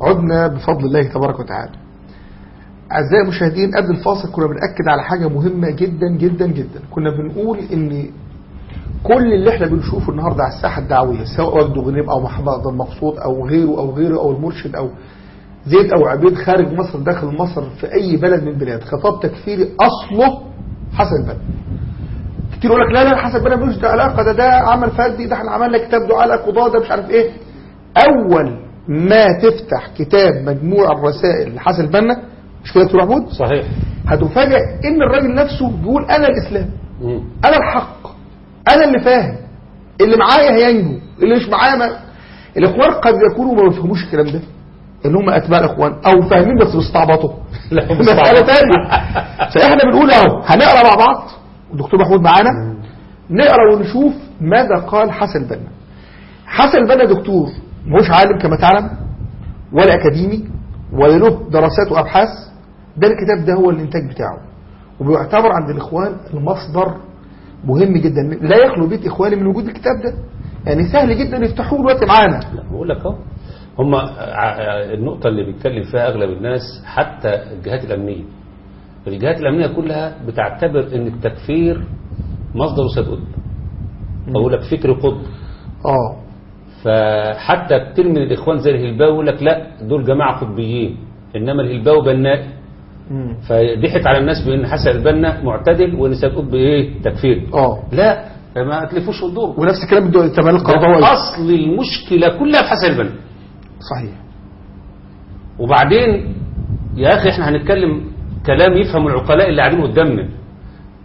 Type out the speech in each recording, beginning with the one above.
عدنا بفضل الله تبارك وتعالى. أعزائي المشاهدين قبل الفاصل كنا بنأكد على حاجة مهمة جدا جدا جدا. كنا بنقول إن كل اللي إحنا بنشوفه النهاردة على الساحة الدعوية سواء وجد غنيم أو محمد المقصود أو غيره أو غيره أو المرشد أو زيد أو عبيد خارج مصر داخل مصر في أي بلد من البلاد خطاب تكفيري أصله حسن البنا كتير يقول لك لا لا حسن البنا ده علاقة ده ده عمل فردي ده إحنا عملنا كتاب دعاء القضاء ده مش عارف إيه. أول ما تفتح كتاب مجموع الرسائل لحسن البنا مش كده دكتور محمود؟ صحيح. هتفاجئ إن الراجل نفسه بيقول أنا الإسلام مم. أنا الحق أنا اللي فاهم اللي معايا هينجو اللي مش معايا ما. الإخوان قد يكونوا ما بيفهموش الكلام ده إن هم أتباع الإخوان أو فاهمين بس بيستعبطوا لا، مسألة. ثانية فإحنا بنقول أهو هنقرأ مع بعض. الدكتور محمود معانا. نقرأ ونشوف ماذا قال حسن البنا. حسن البنا دكتور مش عالم كما تعلم ولا أكاديمي ولا له دراسات وأبحاث ده الكتاب ده هو الإنتاج بتاعه. وبيعتبر عند الإخوان المصدر مهم جدا. لا يخلو بيت إخواني من وجود الكتاب ده. يعني سهل جدا يفتحوه دلوقتي معانا. لا بقول لك أهو. هم النقطة اللي بيتكلم فيها أغلب الناس حتى الجهات الأمنية. الجهات الأمنية كلها بتعتبر أن التكفير مصدر سيد قطب. أقول لك فكر قطب. آه. فحتى كتير من الإخوان زي الهلباوي يقول لك لا دول جماعة قطبيين إنما الهلباوي مم. فضحك على الناس بأن حسن البنا معتدل وأن سيد قطب إيه تكفيري آه. لا ما تلفوش الدور. ونفس الكلام تمام القرضاوي أصل المشكلة كلها في حسن البنا. صحيح. وبعدين يا أخي إحنا هنتكلم كلام يفهم العقلاء اللي قاعدين قدامنا.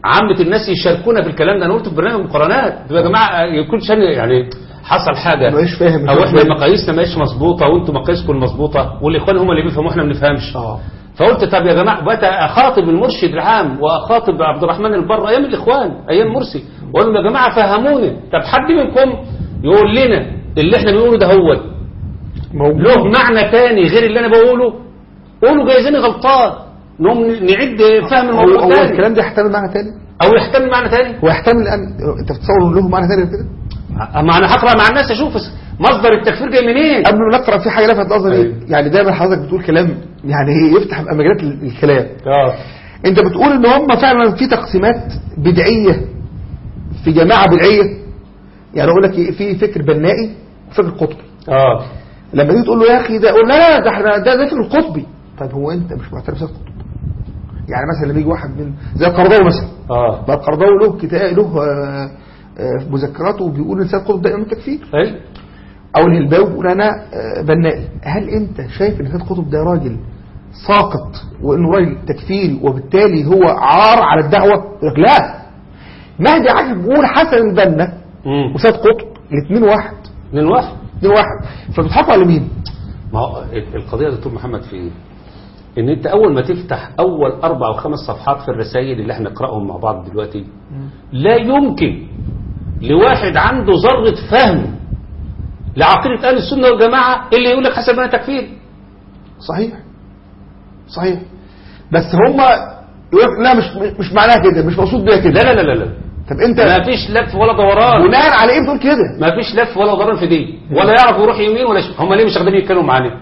عامة الناس يشاركونا في الكلام ده. أنا قلت في برنامج المقارنات يا جماعة يكون شان يعني حصل حاجة. مش فاهم أو إحنا. مقاييسنا مش مظبوطة وأنتم مقاييسكم مظبوطة والإخوان هم اللي بيفهموا إحنا ما بنفهمش. آه. فقلت طب يا جماعة بقى اخاطب المرشد العام واخاطب عبد الرحمن البر أيام الإخوان أيام مرسي. واقول لهم يا جماعة فهموني. طب حد منكم يقول لنا اللي إحنا بنقوله ده هو؟ موجود. له معنى تاني غير اللي أنا بقوله؟ قولوا جايزيني غلطان. نقوم نعد فهم هو, الموضوع هو تاني. الكلام ده يحتمل معنى تاني؟ أو يحتمل معنى تاني؟ هو يحتمل ان أنت بتصور له معنى تاني كده؟ أما أنا هقرأ مع الناس أشوف مصدر التكفير جاي منين؟ قبل ما نقرأ في حاجة لفتت نظري أيوة. يعني دايما حضرتك بتقول كلام يعني إيه يفتح مجالات ال- الكلام. آه. أنت بتقول إن هم فعلا في تقسيمات بدعية في جماعة بدعية. يعني أقول لك إيه، في فكر بنائي وفكر قطبي. آه. لما تيجي تقول له يا أخي ده يقول لا ده إحنا ده ده فكر قطبي. طيب هو أنت مش معترف بسيد قطب يعني مثلا لما يجي واحد من زي القرضاوي مثلا. آه. بقى القرضاوي له كتاب له آه، آه، مذكراته بيقول ان سيد قطب ده امام التكفير أي. أو الهلباوي بيقول أنا آه، بنائي. هل أنت شايف إن سيد قطب ده راجل ساقط وإنه راجل تكفيري وبالتالي هو عار على الدعوة؟ يقول لك لا. مهدي عاجب بيقول حسن البنا وسيد قطب الاثنين واحد. من واحد؟ اثنين واحد. فبتحطوا على مين؟ ما هو القضية يا دكتور محمد في إيه إن أنت أول ما تفتح أول أربع أو خمس صفحات في الرسائل اللي إحنا نقرأهم مع بعض دلوقتي لا يمكن لواحد عنده ذرة فهم لعقيدة أهل السنة والجماعة اللي يقول لك حسب أنا تكفير صحيح. صحيح. بس هم يقول لا مش مش معناها كده مش مقصود بيها كده. لا لا لا لا لا. طب انت ما فيش لف ولا دوران بناء على إيه بتقول كده؟ ما فيش لف ولا دوران في دي. ولا يعرف يروح يمين ولا شمال. هم ليه مش قادرين يتكلموا معانا؟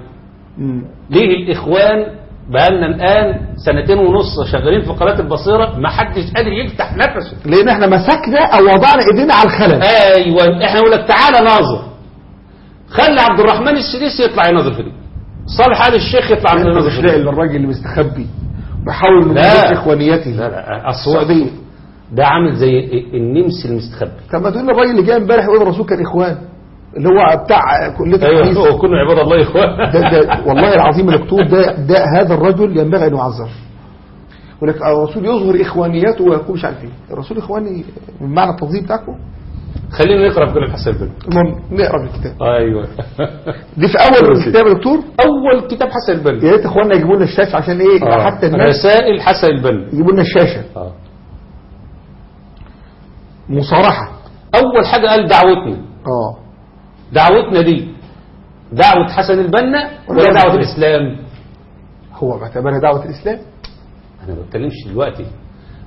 ليه الإخوان بقالنا الآن سنتين ونص شغالين في قناة البصيرة ما حدش قادر يفتح نفسه. لأن إحنا مسكنا أو وضعنا إيدينا على الخلل. أيوه إحنا نقول لك تعالى ناظر. خلي عبد الرحمن السديسي يطلع يناظر في دي. صالح آل الشيخ يطلع انت يناظر في الراجل اللي مستخبي. بيحاول من اخوانيته لا لا السعوديه ده عامل زي النمس المستخبي. طب ما تقول الراجل اللي جاي امبارح يقول الرسول كان إخوان. اللي هو بتاع كلية الحديث. أيوه كنا عباد الله يا إخوان. ده, ده والله العظيم دكتور ده ده هذا الرجل ينبغي أن يعذر. يقول لك الرسول يظهر إخوانياته ويقول مش عارف إيه. الرسول إخواني من معنى التنظيم بتاعكم. خلينا نقرأ في كل الحسن بن. المهم نقرأ في الكتاب. أيوه. دي في أول الكتاب يا دكتور؟ أول كتاب حسن البنا يا ريت إخواننا يجيبوا لنا الشاشة عشان إيه؟ يبقى حتى الناس رسائل حسن البنا يجيبوا لنا الشاشة. آه. مصارحة. أول حاجة قال دعوتنا آه. دعوتنا دي دعوة حسن البنا ولا دعوة الإسلام. الإسلام؟ هو معتبرها دعوة الإسلام. أنا ما بتكلمش دلوقتي.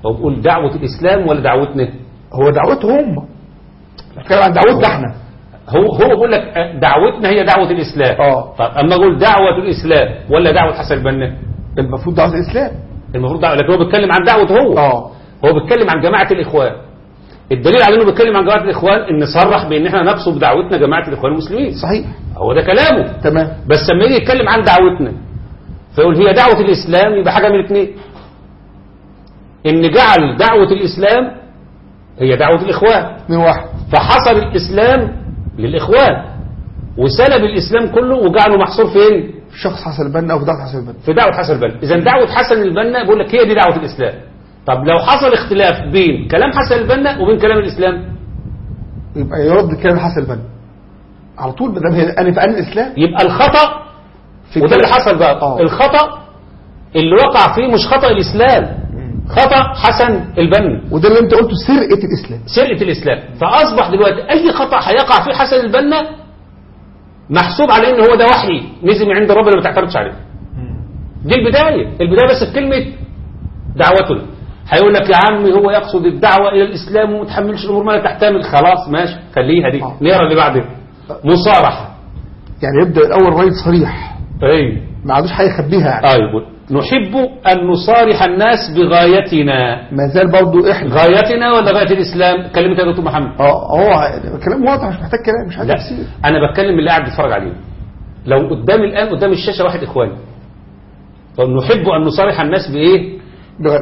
هو بقول دعوة الإسلام ولا دعوتنا؟ هو دعوتهم. هم بتكلم عن دعوتنا إحنا. هو هو بيقول لك دعوتنا هي دعوة الإسلام. آه. طب أما أقول دعوة الإسلام ولا دعوة حسن البنا؟ المفروض دعوة الإسلام. المفروض دعوة لكن هو بيتكلم عن دعوة هو. آه. هو بيتكلم عن جماعة الإخوان. الدليل على إنه بيتكلم عن جماعة الإخوان إن صرح بإن إحنا نقصد بدعوتنا جماعة الإخوان المسلمين. صحيح. هو ده كلامه. تمام. بس لما يجي يتكلم عن دعوتنا فيقول هي دعوة الإسلام يبقى حاجة من الاثنين إن جعل دعوة الإسلام هي دعوة الإخوان. من واحد. فحصر الإسلام للإخوان وسلب الإسلام كله وجعله محصور فين؟ شخص حسن البنا أو في دعوة حسن البنا. في دعوة حسن البنا. إذا دعوة حسن البنا بيقول لك هي دي دعوة الإسلام. طب لو حصل اختلاف بين كلام حسن البنا وبين كلام الإسلام؟ يبقى يرد كلام حسن البنا. على طول ما دام أنا في أن الإسلام. يبقى الخطأ في وده اللي حصل بقى. آه. الخطأ اللي وقع فيه مش خطأ الإسلام. خطأ حسن البنا. وده اللي أنت قلته سرقة الإسلام. سرقة الإسلام. فأصبح دلوقتي أي خطأ هيقع فيه حسن البنا محسوب عليه إن هو ده وحي نزل من عند ربنا ما تعترضش عليه. دي البداية. البداية بس في كلمة دعوتنا هيقول لك يا عمي هو يقصد الدعوة إلى الإسلام وما تحملش الأمور ما لا تحتمل. خلاص ماشي. خليها دي آه. نقرأ اللي بعده. مصارحة. يعني يبدأ الأول راجل صريح. أي. ما حاجة يخبيها يعني. يقول نحب أن نصارح الناس بغايتنا. ما زال برضه إحنا. غايتنا ولا غاية الإسلام؟ كلمة يا دكتور محمد. آه هو كلام واضح مش محتاج كلام مش محتاج تفسير أنا بتكلم اللي قاعد بيتفرج عليه. لو قدامي الآن قدام الشاشة واحد إخواني. فنحب أن نصارح الناس بإيه؟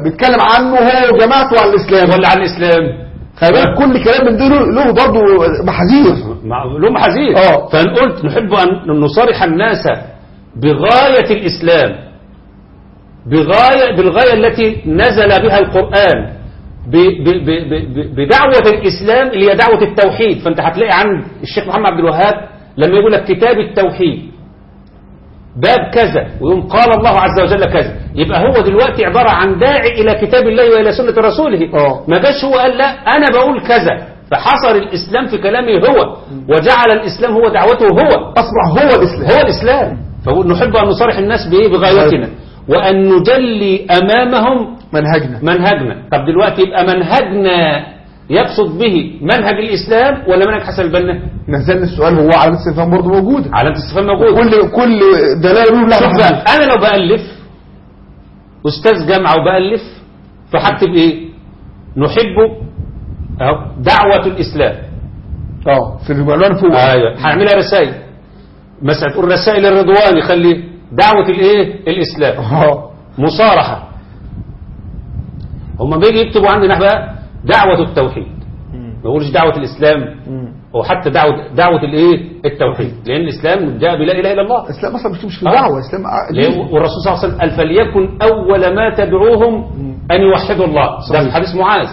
بيتكلم عنه هو وجماعته على الإسلام. ولا على الإسلام. خلي بالك كل كلام من دول له برضه محاذير. مع- لهم حزين آه. فإن قلت نحب أن نصارح الناس بغاية الإسلام بغايه بالغاية التي نزل بها القرآن ب- ب- ب- ب- بدعوة الإسلام اللي هي دعوة التوحيد. فأنت هتلاقي عند الشيخ محمد عبد الوهاب لما يقول لك كتاب التوحيد باب كذا ويقوم قال الله عز وجل كذا. يبقى هو دلوقتي عبارة عن داعي إلى كتاب الله وإلى سنة رسوله. آه. ما جاش هو قال لا أنا بقول كذا. فحصر الإسلام في كلامه هو وجعل الإسلام هو دعوته هو. أصبح هو الإسلام. هو الإسلام. فقول نحب أن نصارح الناس بإيه؟ بغايتنا وأن نجلي أمامهم منهجنا. منهجنا. طب دلوقتي يبقى منهجنا يقصد به منهج الإسلام ولا منهج حسن البنا؟ نزلنا السؤال هو علامة استفهام برضه موجودة علامة الاستفهام موجودة كل كل دلائل له لها أنا لو بألف أستاذ جامعة وبألف فهكتب إيه؟ نحب أهو دعوة الإسلام. آه في العنوان فوق أيوه. هعملها رسائل. مثلا تقول رسائل الرضوان يخلي دعوة الإيه؟ الإسلام. آه. مصارحة. هم بيجي يكتبوا عندنا بقى دعوة التوحيد. ما يقولش دعوة الإسلام وحتى دعوة دعوة الإيه؟ التوحيد. لأن الإسلام جاء بلا إله إلا الله. الإسلام أصلا مش مش في آه. ع- ليه؟ والرسول صلى الله عليه وسلم قال فليكن أول ما تدعوهم أن يوحدوا الله. ده. في حديث معاذ.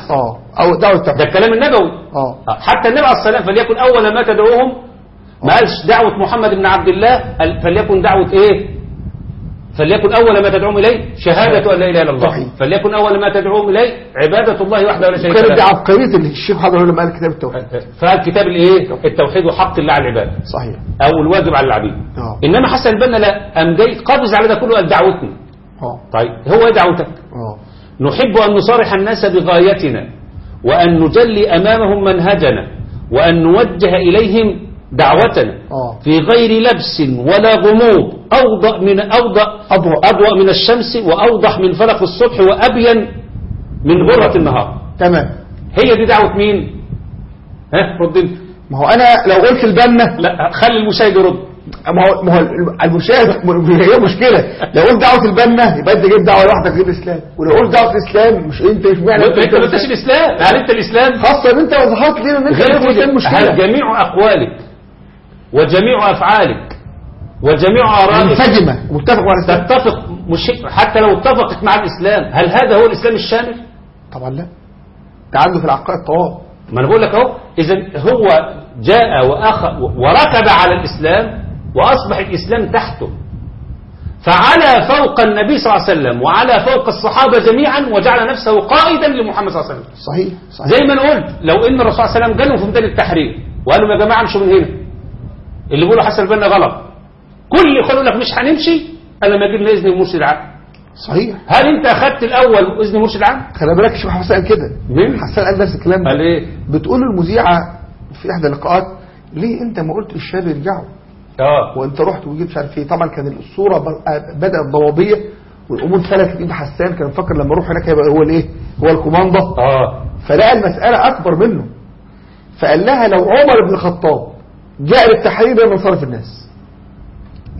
أو دعوة ده التوحيد الكلام النبوي. آه. حتى النبي عليه الصلاة والسلام فليكن أول ما تدعوهم. ما قالش دعوة محمد بن عبد الله فليكن دعوة إيه؟ فليكن أول ما تدعوهم إليه شهادة أن لا إله إلا الله. صحيح. فليكن أول ما تدعوهم إليه عبادة الله وحده ولا شريك دي له. عبقرية اللي الشيخ حضر لما قال كتاب التوحيد. فالكتاب الإيه التوحيد. وحق الله على العباد. صحيح. أو الواجب على العبيد. آه. إنما حسن البنا لا قام جاي قابز على ده كله قال دعوتنا آه. طيب هو إيه دعوتك؟ آه. نحب أن نصارح الناس بغايتنا وأن نجلي أمامهم منهجنا وأن نوجه إليهم دعوتنا آه. في غير لبس ولا غموض أوضأ من أوضأ أضوأ. أضوأ من الشمس وأوضح من فلق الصبح وأبين من غرة النهار. تمام. هي دي دعوة مين؟ ها رد. ما هو أنا لو قلت البنا لا خلي المشاهد يرد. ما هو ما هو المشاهد هي مشكلة. لو قلت دعوة البنا يبقى أنت جايب دعوة لوحدك غير الإسلام. ولو قلت دعوة الإسلام مش أنت مش معنى انت ما انتش الاسلام هل انت الإسلام. خاصة إن أنت وضحت لنا إن أنت غير مشكلة. هل جميع أقوالك وجميع أفعالك وجميع آرائك. منسجمه متفق الإسلام. تتفق مش حتى لو اتفقت مع الإسلام هل هذا هو الإسلام الشامل؟ طبعا لا. عنده في العقائد طواب ما أنا بقول لك أهو إذا هو جاء وأخ وركب على الإسلام وأصبح الإسلام تحته. فعلى فوق النبي صلى الله عليه وسلم وعلى فوق الصحابة جميعا وجعل نفسه قائدا لمحمد صلى الله عليه وسلم. صحيح صحيح. زي ما أنا قلت لو إن الرسول صلى الله عليه وسلم جالهم في ميدان التحرير وقال لهم يا جماعة امشوا من هنا. اللي بيقولوا حسن البنا غلط. كل اخوان يقول لك مش هنمشي الا لما يجيب لنا إذن المرشد عام. صحيح. هل انت اخذت الأول إذن المرشد عام؟ خلي بالك الشيخ حسن قال كده. مين؟ حسن قال نفس الكلام. قال إيه؟ بتقول المذيعة في إحدى اللقاءات ليه أنت ما قلت للشباب يرجعوا؟ آه. وأنت رحت وجيت مش عارف إيه. طبعا كان الصورة ب- بدأت ضبابيه والأمور فلتت ايد حسان كان مفكر لما أروح هناك هيبقى هو الإيه؟ هو الكوماندا. آه. فلقى المسألة أكبر منه. فقال لها لو عمر بن الخطاب جاء للتحرير ده منصرف الناس.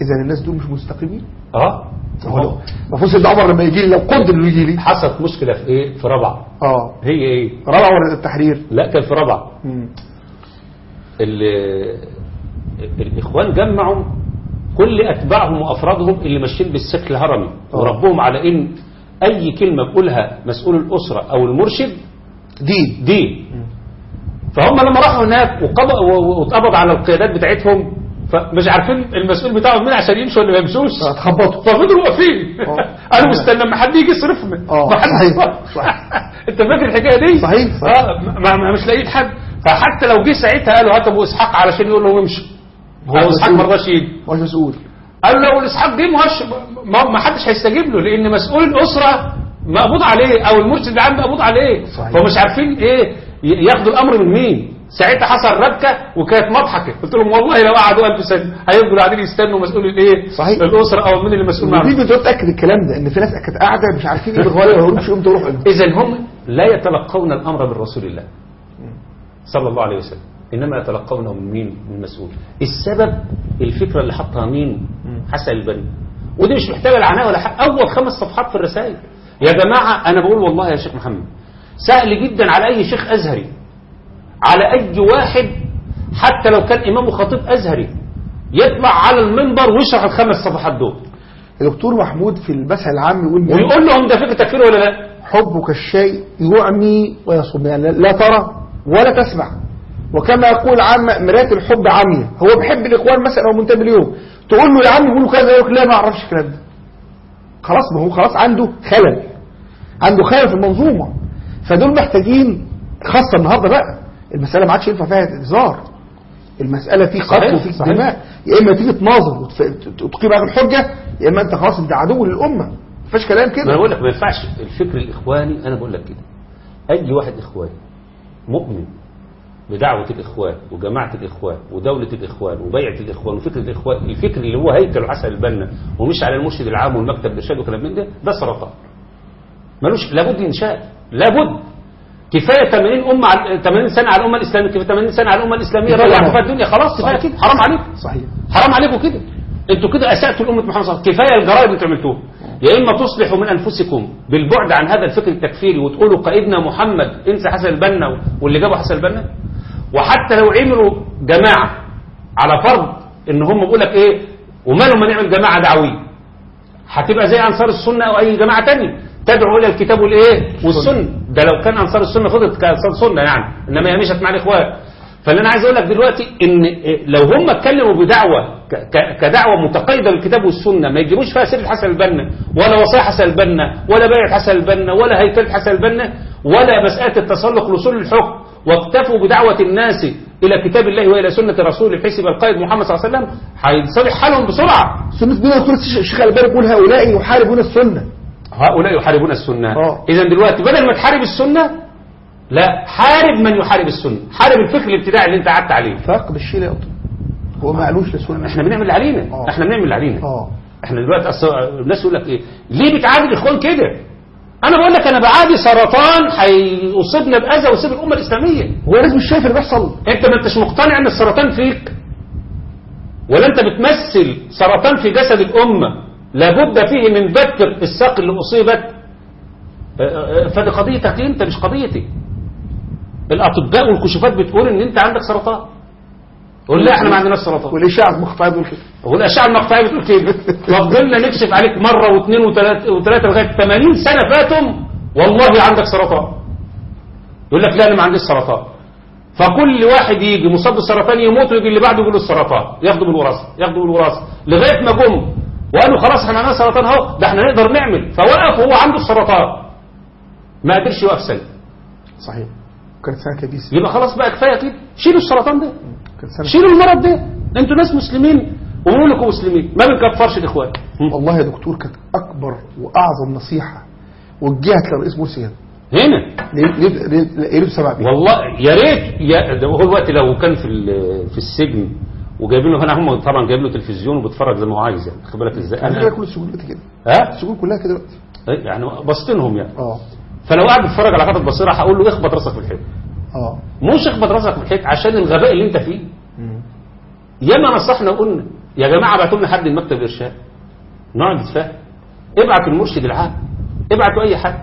اذا الناس دول مش مستقيمين. آه. هو المفروض سيدنا عمر لما يجي لي لو قدر إنه يجي لي. حصلت مشكلة في إيه؟ في رابعه آه. هي إيه؟ رابع ورد التحرير؟ لا كان في. ال- الإخوان جمعوا كل أتباعهم وأفرادهم اللي ماشيين بالسك الهرمي آه. وربهم على إن أي كلمة بيقولها مسؤول الأسرة أو المرشد دين. دين. فهم لما راحوا هناك واتقبض على القيادات بتاعتهم فمش عارفين المسؤول بتاعهم مين عشان يمشوا ولا ما يمشوش. اتخبطوا. ففضلوا واقفين. آه. أنا مستنى لما حد يجي يصرفني آه، ما حد يصرف. انت فاكر الحكاية دي؟ صحيح، صحيح. آه مش لاقيين حد. فحتى لو جه ساعتها قالوا هات أبو إسحاق علشان يقول لهم امشوا. هو إسحاق ما. رضاش يجي مش مسؤول قالوا لو الاسحاق جه ما هوش- ما ما حدش هيستجيب له لأن مسؤول الأسرة مقبوض عليه أو المرشد العام مقبوض عليه. صحيح. فمش عارفين إيه. ياخدوا الامر من مين؟ ساعتها حصل ربكة وكانت مضحكة. قلت لهم والله لو قعدوا 1000 سنة هيفضلوا قاعدين يستنوا مسؤول الايه صحيح. الأسرة أو مين اللي مسؤول ودي معاهم بتقول تأكد الكلام ده إن في ناس كانت قاعدة مش عارفين إيه يقولوش إمتى يروحوا إمتى اذا هم لا يتلقون الأمر من رسول الله صلى الله عليه وسلم إنما يتلقونه من مين؟ من المسؤول السبب الفكرة اللي حطها مين؟ حسن البنا ودي مش محتاجة العناء ولا حق. أول خمس صفحات في الرسائل. يا جماعة أنا بقول والله يا شيخ محمد سهل جدا على أي شيخ أزهري. على أي واحد حتى لو كان إمام وخطيب أزهري يطلع على المنبر ويشرح الخمس صفحات دول. الدكتور محمود في المثل العام يقول ويقول لهم ده فكرة تكفير ولا لا؟ حبك الشيء يعمي ويصم يعني لا ترى ولا تسمع. وكما يقول عام مرات الحب عمية هو بيحب الإخوان مثلا أو منتبه ليهم. تقول له يا عم يقولوا كذا يقول لك لا ما أعرفش الكلام ده. خلاص ما هو خلاص عنده خلل. عنده خلل في المنظومة. فدول محتاجين خاصة النهارده بقى. المسألة ما عادش ينفع فيها هزار. المسألة في قتل وفي. دماء يا إما تيجي تناظر وتقيم على الحجة يا إما أنت خلاص أنت عدو للأمة. ما فيش كلام ما أنا كده بقول لك ما ينفعش. الفكر الإخواني أنا بقول لك كده. أي واحد إخواني مؤمن بدعوة الإخوان وجماعة الإخوان ودولة الإخوان وبيعة الإخوان وفكر الإخوان الفكر اللي هو هيكل حسن البنا ومش على المرشد العام والمكتب الإرشاد وكلام من ده ده سرطان. ملوش لابد ينشاء لابد. كفاية 80 أمة على 80 سنة على الأمة الإسلامية كفاية 80 سنة على الأمة الإسلامية كفاية. رجع كفاية الدنيا خلاص كفاية. كده حرام عليكم. صحيح. حرام عليكم كده. أنتوا كده أسأتوا الأمة محمد صلى الله عليه وسلم. كفاية الجرائم اللي عملتوها. يا إما تصلحوا من أنفسكم بالبعد عن هذا الفكر التكفيري وتقولوا قائدنا محمد انسى حسن البنا واللي جابوا حسن البنا. وحتى لو عملوا جماعة على فرض إن هم بيقول لك إيه ومالهم ما نعمل جماعة دعوية. هتبقى زي أنصار السنة أو أي جماعة تانية. تدعو إلى الكتاب والإيه؟ والسنة. ده لو كان أنصار السنة فضلت كأنصار سنة يعني. إنما هي مشت مع الإخوان. فاللي أنا عايز أقول لك دلوقتي إن لو هم اتكلموا بدعوة كدعوة متقيده بالكتاب والسنة ما يجيبوش فيها سيرة حسن البنا ولا وصايا حسن البنا ولا بيعه حسن البنا ولا هيكلة حسن البنا ولا مسألة التسلق لأصول الحكم واكتفوا بدعوة الناس إلى كتاب الله وإلى سنة رسوله بحيث يبقى القائد محمد صلى الله عليه وسلم هينصلح حالهم بسرعة. سنة بنا دكتور الشيخ الباني بيقول هؤلاء يحاربون السنة. هؤلاء يحاربون السنة. آه. إذا دلوقتي بدل ما تحارب السنة لا حارب من يحارب السنة. حارب الفكر الابتداعي اللي انت قعدت عليه. فرق بالشيء لا يقطع هو ما قالوش للسنة إحنا بنعمل اللي علينا. آه. إحنا بنعمل اللي علينا. آه. إحنا دلوقتي أصل الناس يقول لك إيه؟ ليه بتعادي الاخوان كده؟ أنا بقول لك أنا بعادي سرطان هيصيبنا بأذى ويصيب الأمة الإسلامية. هو الناس مش شايف اللي بيحصل. أنت ما أنتش مقتنع إن السرطان فيك ولا أنت بتمثل سرطان في جسد الأمة. لابد فيه من بتر الساق اللي اصيبت أه، أه، فدي قضيتك أنت مش قضيتي. الأطباء والكشوفات بتقول إن أنت عندك سرطان. قول لا إحنا ما عندناش سرطان. والاشاعه المقطعيه بيقول كده. والاشعه المقطعيه بتقول كده. وفضلنا نكشف عليك مرة واثنين وثلاثه وثلاثة لغاية 80 سنة فاتوا. والله عندك سرطان. يقول لك لا أنا ما عنديش سرطان. فكل واحد يجي مصاب بالسرطان يموت ويجي اللي بعده يقول له السرطان. ياخده بالوراثة ياخده بالوراثة. لغاية ما جم وقالوا خلاص إحنا عندنا سرطان اهو ده إحنا نقدر نعمل. فوقف وهو عنده السرطان. ما قدرش يوقف سنه صحيح. كانت سنة كبيسه يبقى خلاص بقى كفاية كده شيلوا السرطان ده. شيلوا المرض ده. أنتوا ناس مسلمين وبنقول لكم مسلمين. ما بنكفرش الاخوان والله يا دكتور كانت أكبر وأعظم نصيحة وجهت لرئيس مرسي كده هنا؟ ليه؟ ليه؟ بسبب؟ والله يا ريت هو الوقت لو كان في في السجن وجايبين له هنا هم طبعا جايب له تلفزيون وبيتفرج زي ما هو عايز يعني خد بالك إزاي؟ أنا كل السجون كده ها؟ السجون كلها كده دلوقتي. يعني بسطنهم يعني. آه. فلو قاعد بيتفرج على قطعه بصيرة هقول له اخبط راسك في الحيط. آه. مش اخبط راسك في الحيط عشان الغباء اللي انت فيه. ياما نصحنا وقلنا يا جماعة ابعتوا لنا حد من مكتب الارشاد نقعد نتفاهم ابعت المرشد العام. ابعتوا أي حد.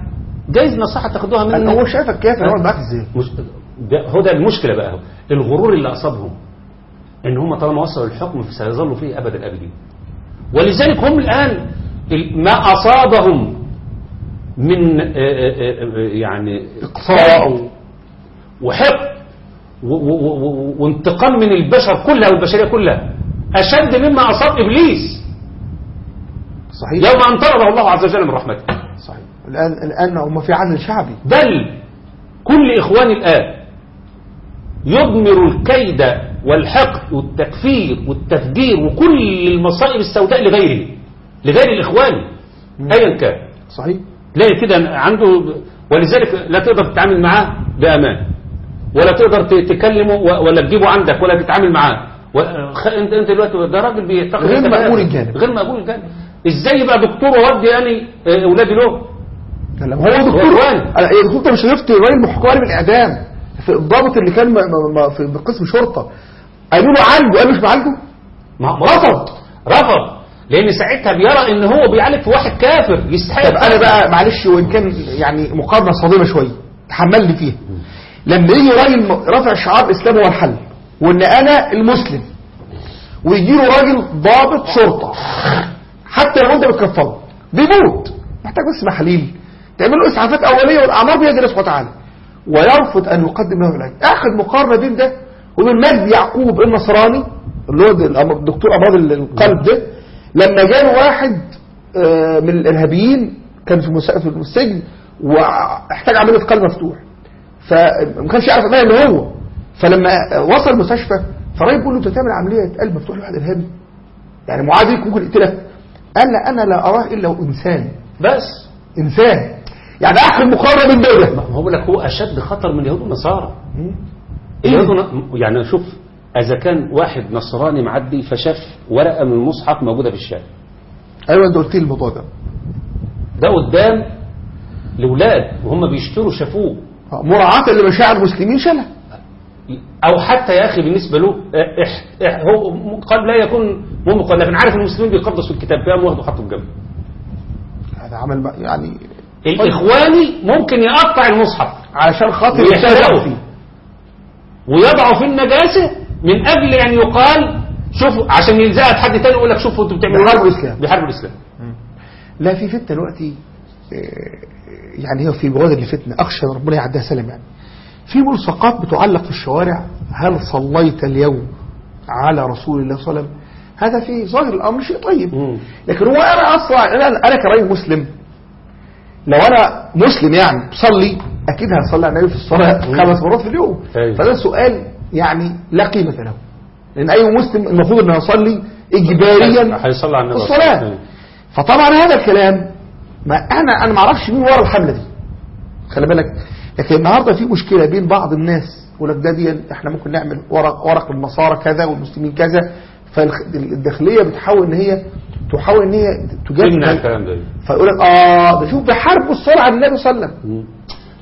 جايز نصيحة تاخدوها مني هو شايفك كافر هو معاك إزاي؟ هو ده المشكلة بقى. هو الغرور اللي أصابهم. إن هم طالما وصلوا للحكم سيظلوا فيه أبد الأبدين. ولذلك هم الآن ال- ما أصابهم من آه، آه، آه، يعني إقصاء وحقد وانتقام من البشر كلها والبشرية كلها أشد مما أصاب إبليس. صحيح. يوم أن طرده الله عز وجل من رحمته. صحيح. الآن الآن هم في عزل شعبي. بل كل إخواني الآن يضمر الكيد والحقد والتكفير والتفجير وكل المصائب السوداء لغيره لغير الإخوان أيا كان. صحيح. تلاقي كده؟ عنده ولذلك لا تقدر تتعامل معاه بأمان ولا تقدر تكلمه ولا تجيبه عندك ولا تتعامل معاه. و- خ- انت انت دلوقتي ده راجل بيعتقد غير مقبول الجانب. غير مقبول الجانب. إزاي يبقى دكتور وودي يعني آه، اولادي له؟ لما هو دكتور. أنا- يا دكتور أنت مش شفت الراجل محكوم بالاعدام في الضابط اللي كان في قسم شرطة. قالوا له عالجه قال مش معالجه ما رفض. رفض. لأن ساعتها بيرى إن هو بيعالج في واحد كافر يستحق. طب أنا بقى معلش وإن كان يعني مقارنة صادمة شوية تحملني فيها. لما يجي راجل رافع شعار الإسلام هو الحل وإن أنا المسلم ويجي له راجل ضابط شرطة حتى لو انت بتكفره بيموت. محتاج بس محاليل تعمل له إسعافات أولية والأعمار بيد الله سبحانه وتعالى. ويرفض أن يقدم له العلاج. اخذ مقارنة بين ده وبين مجدي يعقوب النصراني اللي هو ده الأم- دكتور أمراض القلب ده لما جاله واحد آه، من الإرهابيين كان في السجن واحتاج عملية قلب مفتوح. فما كانش يعرف مين هو. فلما وصل المستشفى فالراجل بيقول له أنت تعمل عملية قلب مفتوح لواحد إرهابي؟ يعني معاذ يمكن ممكن يقتلك. قال لا أنا لا أراه إلا إنسان. بس. إنسان. يعني آخر مقارنة بين ده وده ما هو لك هو أشد خطر من اليهود والنصارى. يعني شوف إذا كان واحد نصراني معدي فشاف ورقة من المصحف موجودة في الشارع. أيوه أنت قلت لي الموضوع ده. ده قدام الاولاد وهم بيشتروا شافوه. آه، مراعاة لمشاعر المسلمين شالها أو حتى يا أخي بالنسبة له إح إح هو قد لا يكون مو قد لكن عارف المسلمين بيقدسوا الكتاب فيهم واخده حطه في جنبه هذا عمل بقى يعني الإخواني ممكن يقطع المصحف علشان خاطر ويحرقه. ويضعه في النجاسة من أجل أن يقال شوفوا عشان يلزقها لحد تاني يقول لك شوفوا أنتوا بتعملوا بيحاربوا؟ الإسلام. بيحاربوا الإسلام لا في فتنة دلوقتي آه، يعني هي في بوادر الفتنة أخشى إن ربنا يعديها سلام يعني في ملصقات بتعلق في الشوارع هل صليت اليوم على رسول الله صلى الله عليه وسلم هذا في ظاهر الأمر شيء طيب مم. لكن هو أنا أصلا أنا أنا كراجل مسلم لو أنا مسلم يعني بصلي أكيد هصلي على النبي في الصلاة خمس مرات في اليوم. أيوة. فده سؤال يعني لا قيمة له. لأن أي مسلم المفروض إنه يصلي اجباريا هيصلي على النبي الصلاة. فطبعا هذا الكلام ما أنا أنا ما أعرفش مين ورا الحملة دي. خلي بالك. لكن النهارده في مشكلة بين بعض الناس. يقول لك ده دي إحنا ممكن نعمل ورق ورق النصارى كذا والمسلمين كذا. فالداخليه بتحاول إن هي تحاول إن هي تجادل الكلام ده. فيقول لك آه ده شوف بيحاربوا الصلاة على النبي صلى الله عليه وسلم.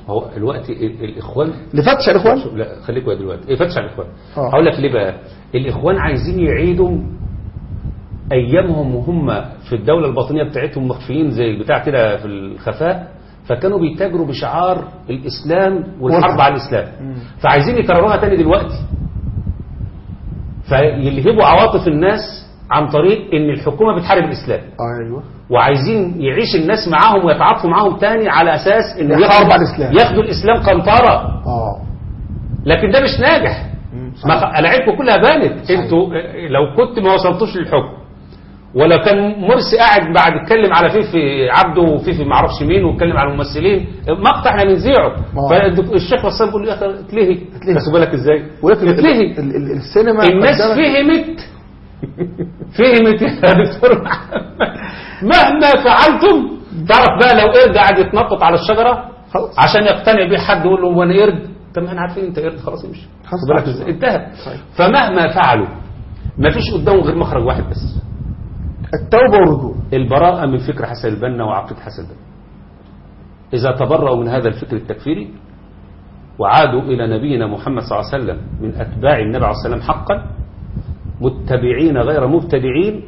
هو الوقت ال- الإخوان لفتش يا اخوان لا خليكوا دلوقتي. إيه فتش على الإخوان. آه. هقول لك ليه بقى. الإخوان عايزين يعيدوا أيامهم وهم في الدولة الباطنية بتاعتهم مخفيين زي البتاع كده في الخفاء فكانوا بيتاجروا بشعار الإسلام والحرب على الإسلام. فعايزين يكرروها تاني دلوقتي. فيلهبوا عواطف الناس عن طريق إن الحكومة بتحارب الإسلام. أيوه. وعايزين يعيش الناس معاهم ويتعاطفوا معاهم تاني على أساس ان يحاربوا على الإسلام. ياخدوا الإسلام قنطرة. آه. لكن ده مش ناجح. العيبكم كلها بانت. أنتوا لو كنت ما وصلتوش للحكم ولو كان مرسي قاعد بعد يتكلم على فيفي عبده وفيفي ما أعرفش مين ويتكلم على الممثلين مقطع إحنا بنذيعه آه. فالشيخ وصل بيقول لي يا أخي اتلهي. خد بالك إزاي؟ اتلهي. ال- ال- السينما الناس فهمت فهمت يا دكتور محمد. مهما فعلتم تعرف بقى لو قرد قاعد يتنطط على الشجرة خلاص. عشان يقتنع بيه حد يقول له وأنا قرد. طب ما إحنا عارفين أنت قرد خلاص امشي؟ انتهى صحيح. فمهما فعلوا ما فيش قدامهم غير مخرج واحد بس. التوبة والرجوع. البراءة من فكر حسن البنا وعقيدة حسن البنا. إذا تبرأوا من هذا الفكر التكفيري وعادوا إلى نبينا محمد صلى الله عليه وسلم من أتباع النبي عليه السلام حقا متبعين غير مبتدعين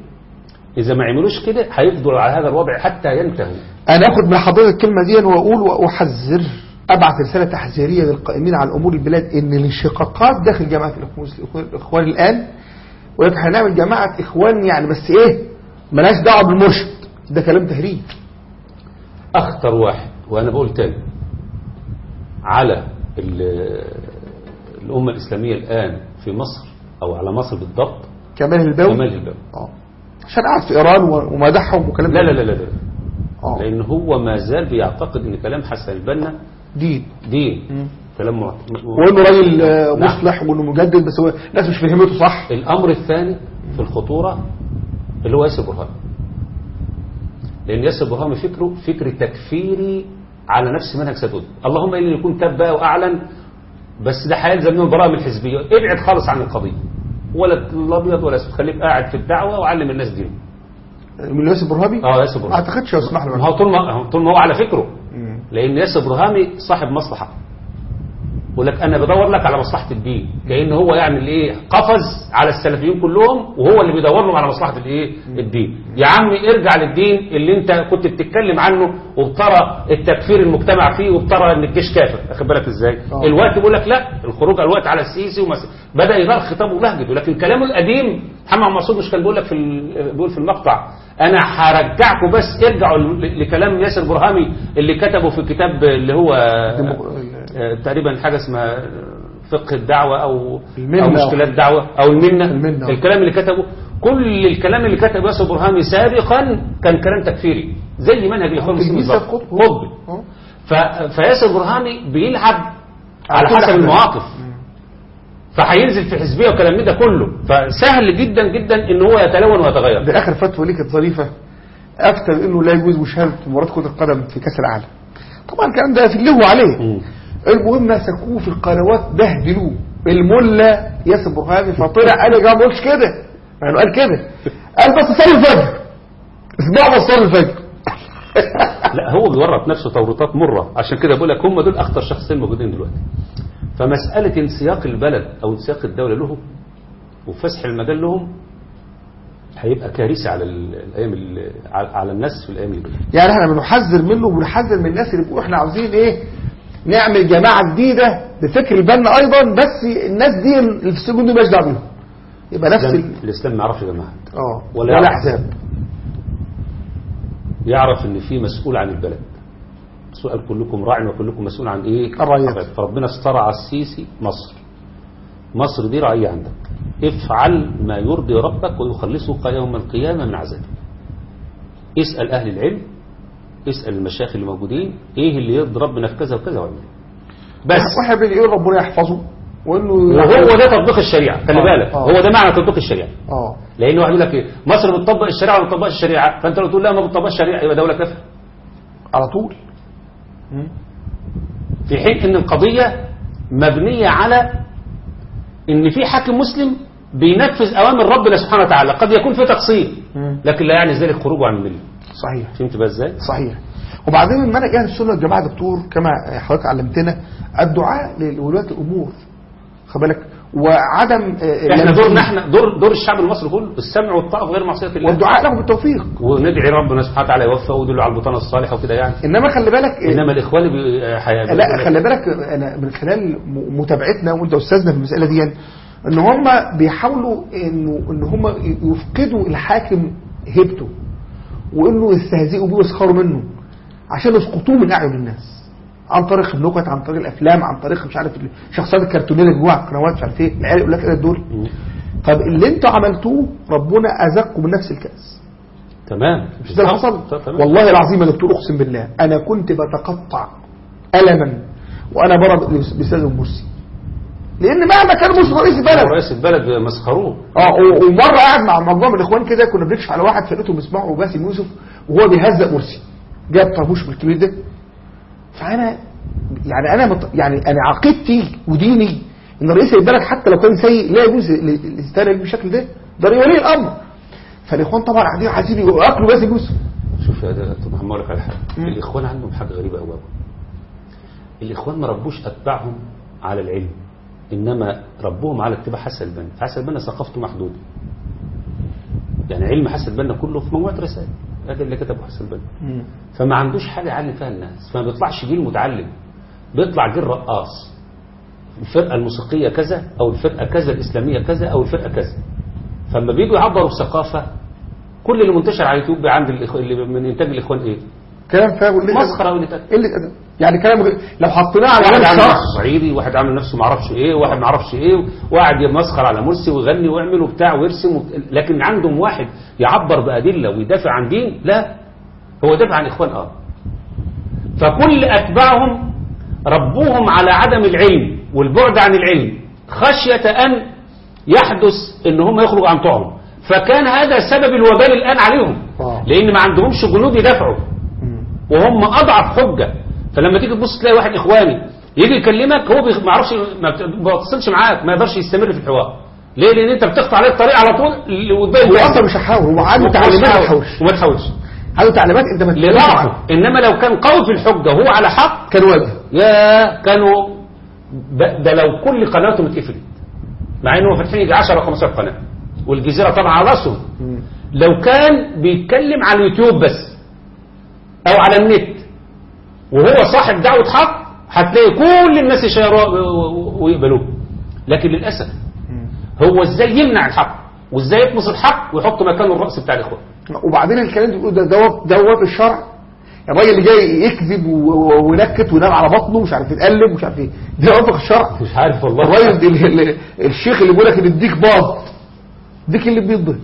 إذا ما عملوش كده هيفضلوا على هذا الوضع حتى ينتهوا. أنا اخد من حضرتك الكلمة دي وأقول وأحذر أبعث رسالة تحذيرية للقائمين على امور البلاد إن الانشقاقات داخل جماعة الإخوان- الإخوان الآن ولكن هنعمل جماعة إخوان يعني بس إيه؟ ملهاش دعوة بالمرشد. ده كلام تهريج. أخطر واحد وأنا بقول تاني على ال- الأمة الإسلامية الآن في مصر أو على مصر بالضبط. كمال الباوي كمال الباب آه. عشان قاعد في إيران و- ومدحهم وكلام لا لا لا لا, لا. آه. لأن هو ما زال بيعتقد أن كلام حسن البنا دين. دين. مم. كلام مع- وإنه راجل آه، نعم. مصلح وإنه مجدد بس هو الناس مش فهمته صح. الأمر الثاني في الخطورة اللي هو ياسر برهان. لأن ياسر برهان فكره فكر تكفيري على نفس منهج سدود. اللهم إلا أن يكون تاب بقى وأعلن بس ده هيلزم منه براءة من الحزبية ابعد خالص عن القضية. ولا الأبيض ولا الأسود خليك قاعد في الدعوة وعلم الناس دين من ياسر برهامي آه ياسر ما برهان اعتقدش يسمح ما له هو طول ما طول ما هو على فكره. لأن ياسر برهامي صاحب مصلحة. يقول لك أنا بدور لك على مصلحة الدين. لأن هو يعمل إيه؟ قفز على السلفيين كلهم وهو اللي بيدور لهم على مصلحة الإيه؟ الدين. يا عمي ارجع للدين اللي أنت كنت بتتكلم عنه وبترى التكفير المجتمع فيه وبترى إن الجيش كافر. واخد بالك إزاي؟ آه. الوقت بيقول لك لا الخروج الوقت على السيسي ومس... بدأ يغير خطابه ولهجته لكن كلامه القديم محمد معصوم مش كان بيقول لك في ال... بيقول في المقطع أنا هرجعكم بس ارجعوا ل- لكلام ياسر برهامي اللي كتبه في كتاب اللي هو تقريبا حاجة اسمها فقه الدعوة أو المنة. أو مشكلات الدعوه أو المنة المنة. الكلام اللي كتبه كل الكلام اللي كتبه ياسر برهامي سابقا كان كلام تكفيري زي منهج الإخوان المسلمين بالظبط قطب. آه. فياسر برهامي بيلعب على حسب حاجة. المواقف فهينزل في حزبية وكلام من ده كله فسهل جدا جدا إن هو يتلون ويتغير ده آخر فتوى كانت ظريفة افتى بانه لا يجوز مشاهدة مباراة كرة القدم في كأس العالم طبعا الكلام ده في اللهو عليه. المهم مسكوه في القنوات بهدلوه. الملا ياسر برهامي فطلع قال يا جماعة ما قلتش كده. مع انه قال كده. قال بس صلي الفجر. اسمعوا بس صلي الفجر. لا هو بيورط نفسه توريطات مرة. عشان كده بقول لك هم دول أخطر شخصين موجودين دلوقتي. فمسألة انسياق البلد أو انسياق الدولة لهم وفسح المجال لهم هيبقى كارثه على ال- الأيام ال- على على الناس في الأيام اللي جاية. يعني إحنا بنحذر منه وبنحذر من الناس اللي بيقولوا إحنا عاوزين إيه؟ نعمل جماعة جديدة بفكر البنا أيضا بس الناس دي اللي في السجون دي مالهاش دعوه بيهم يبقى نفس ال... الإسلام- ما يعرفش جماعة. آه ولا ولا يعرف. إن في مسؤول عن البلد. سؤال كلكم راع وكلكم مسؤول عن إيه؟ الرعية. فربنا استرعى السيسي مصر. مصر دي رعية عندك. افعل ما يرضي ربك ويخلصك يوم القيامة من عذابه اسأل أهل العلم. اسأل المشايخ اللي موجودين إيه اللي يرضي ربنا في كذا وكذا واعمل بس. واحد بيقول ربنا يحفظه وإنه وهو ده تطبيق الشريعة خلي آه. بالك. آه. هو ده معنى تطبيق الشريعة. آه. لأن واحد يقول لك إيه مصر بتطبق الشريعة ولا بتطبق الشريعة؟ فأنت لو تقول لا ما بتطبقش الشريعة يبقى دولة كافرة على طول. في حين إن القضية مبنية على إن في حاكم مسلم بينفذ أوامر ربنا سبحانه وتعالى قد يكون في تقصير. لكن لا يعني ذلك خروجه عن الملة. صحيح. فهمت بقى إزاي؟ صحيح. وبعدين من منهج أهل السنة والجماعه دكتور كما حضرتك علمتنا الدعاء لولاة الأمور. خد بالك. وعدم آه، إحنا دورنا إحنا دور دور الشعب المصري كله السمع والطاعه في غير معصية الله. والدعاء له بالتوفيق. وندعي ربنا سبحانه وتعالى يوفقه ويدله على البطانة الصالحة وكده يعني. إنما خلي بالك آه، إنما الإخوان بي... حي... لا خلي بالك أنا من خلال متابعتنا وأنت أستاذنا في المسألة دي إن هم بيحاولوا انه إن هم يفقدوا الحاكم هيبته. وانه يستهزئوا بيه ويسخروا منه عشان يسقطوه من أعين الناس. عن طريق النكت عن طريق الأفلام عن طريق مش عارف الشخصيات الكرتونية اللي جوه على القنوات مش عارف إيه العيال يقول لك إيه دول. طب اللي أنتوا عملتوه ربنا اذقكم من نفس الكأس. تمام. مش ده اللي حصل. والله العظيم يا دكتور أقسم بالله أنا كنت بتقطع الما وأنا برى باستاذ مرسي لأن مهما كان مرسي رئيس البلد. رئيس البلد مسخروه. آه ومرة قاعد مع مجموعه من الإخوان كده كنا بنكشف على واحد فلقيته بيسمعه باسم يوسف وهو بيهزق مرسي. جاب طربوش بالكبير ده. فأنا يعني أنا مط... يعني أنا عقيدتي وديني إن رئيس البلد حتى لو كان سيء لا يجوز ل- الاستهلاك بالشكل ده. ده ولي الأمر. فالإخوان طبعا قاعدين عايزين ياكلوا بس يجوز شوف يا دكتور محمد أقول لك على حاجة. الإخوان عندهم حاجة غريبة قوي الإخوان ما ربوش أتباعهم على العلم. إنما ربوهم على اتباع حسن البنا. حسن البنا ثقافته محدودة. يعني علم حسن البنا كله في مجموعه رسائل. هذا اللي كتبه حسن البنا. فما عندوش حاجة يعلم فيها الناس. فما بيطلعش جيل متعلم. بيطلع جيل رقاص. الفرقة الموسيقية كذا أو الفرقة كذا الإسلامية كذا أو الفرقة كذا. فلما بيجوا يعبروا بثقافة كل اللي منتشر على اليوتيوب عند الإخوان اللي من إنتاج الإخوان إيه؟ كلام فاهم قلة مسخرة وقله ادب قله ادب يعني كلام غير- لو حطيناه على واحد عامل نفسه صعيدي واحد عامل نفسه ما أعرفش إيه واحد ما أعرفش إيه وقاعد يمسخر على مرسي ويغني ويعمل وبتاع ويرسم وبت... لكن عندهم واحد يعبر بأدلة ويدافع عن دين؟ لا. هو دافع عن إخوان آه. فكل أتباعهم ربوهم على عدم العلم والبعد عن العلم خشية أن يحدث ان هم يخرجوا عن طوعهم فكان هذا سبب الوبال الآن عليهم. آه. لأن ما عندهمش جنود يدافعوا. وهم أضعف حجة. فلما تيجي تبص تلاقي واحد إخواني يجي يكلمك هو ما يعرفش ما بت- ما بيتصلش معاك ما يقدرش يستمر في الحوار. ليه؟ لأن أنت بتقطع عليه الطريق على طول أصلا مش هحاول هو عنده تعليمات ما وما تحاولش. عنده تعليمات أنت ما. لضعفه إنما لو كان قوي في الحجة وهو على حق. كان واجه يا كانوا ده لو كل قناتهم اتقفلت مع انهم فاتحين يجي 10 أو 15 قناة. والجزيرة طبعا على رأسهم. لو كان بيتكلم على اليوتيوب بس أو على النت وهو صاحب دعوة حق هتلاقي كل الناس يشيروه ويقبلوه. لكن للأسف هو إزاي يمنع الحق؟ وإزاي يطمس الحق ويحط مكانه الرأس بتاع الإخوان؟ وبعدين الكلام اللي بتقول ده دوت دوت الشرع. الراجل اللي جاي يكذب و- و- وينكت وينام على بطنه مش عارف يتقلب مش عارف إيه. ده وفق الشرع. مش عارف والله. الراجل الشيخ اللي بيقول لك إن الديك باض ديك اللي بيض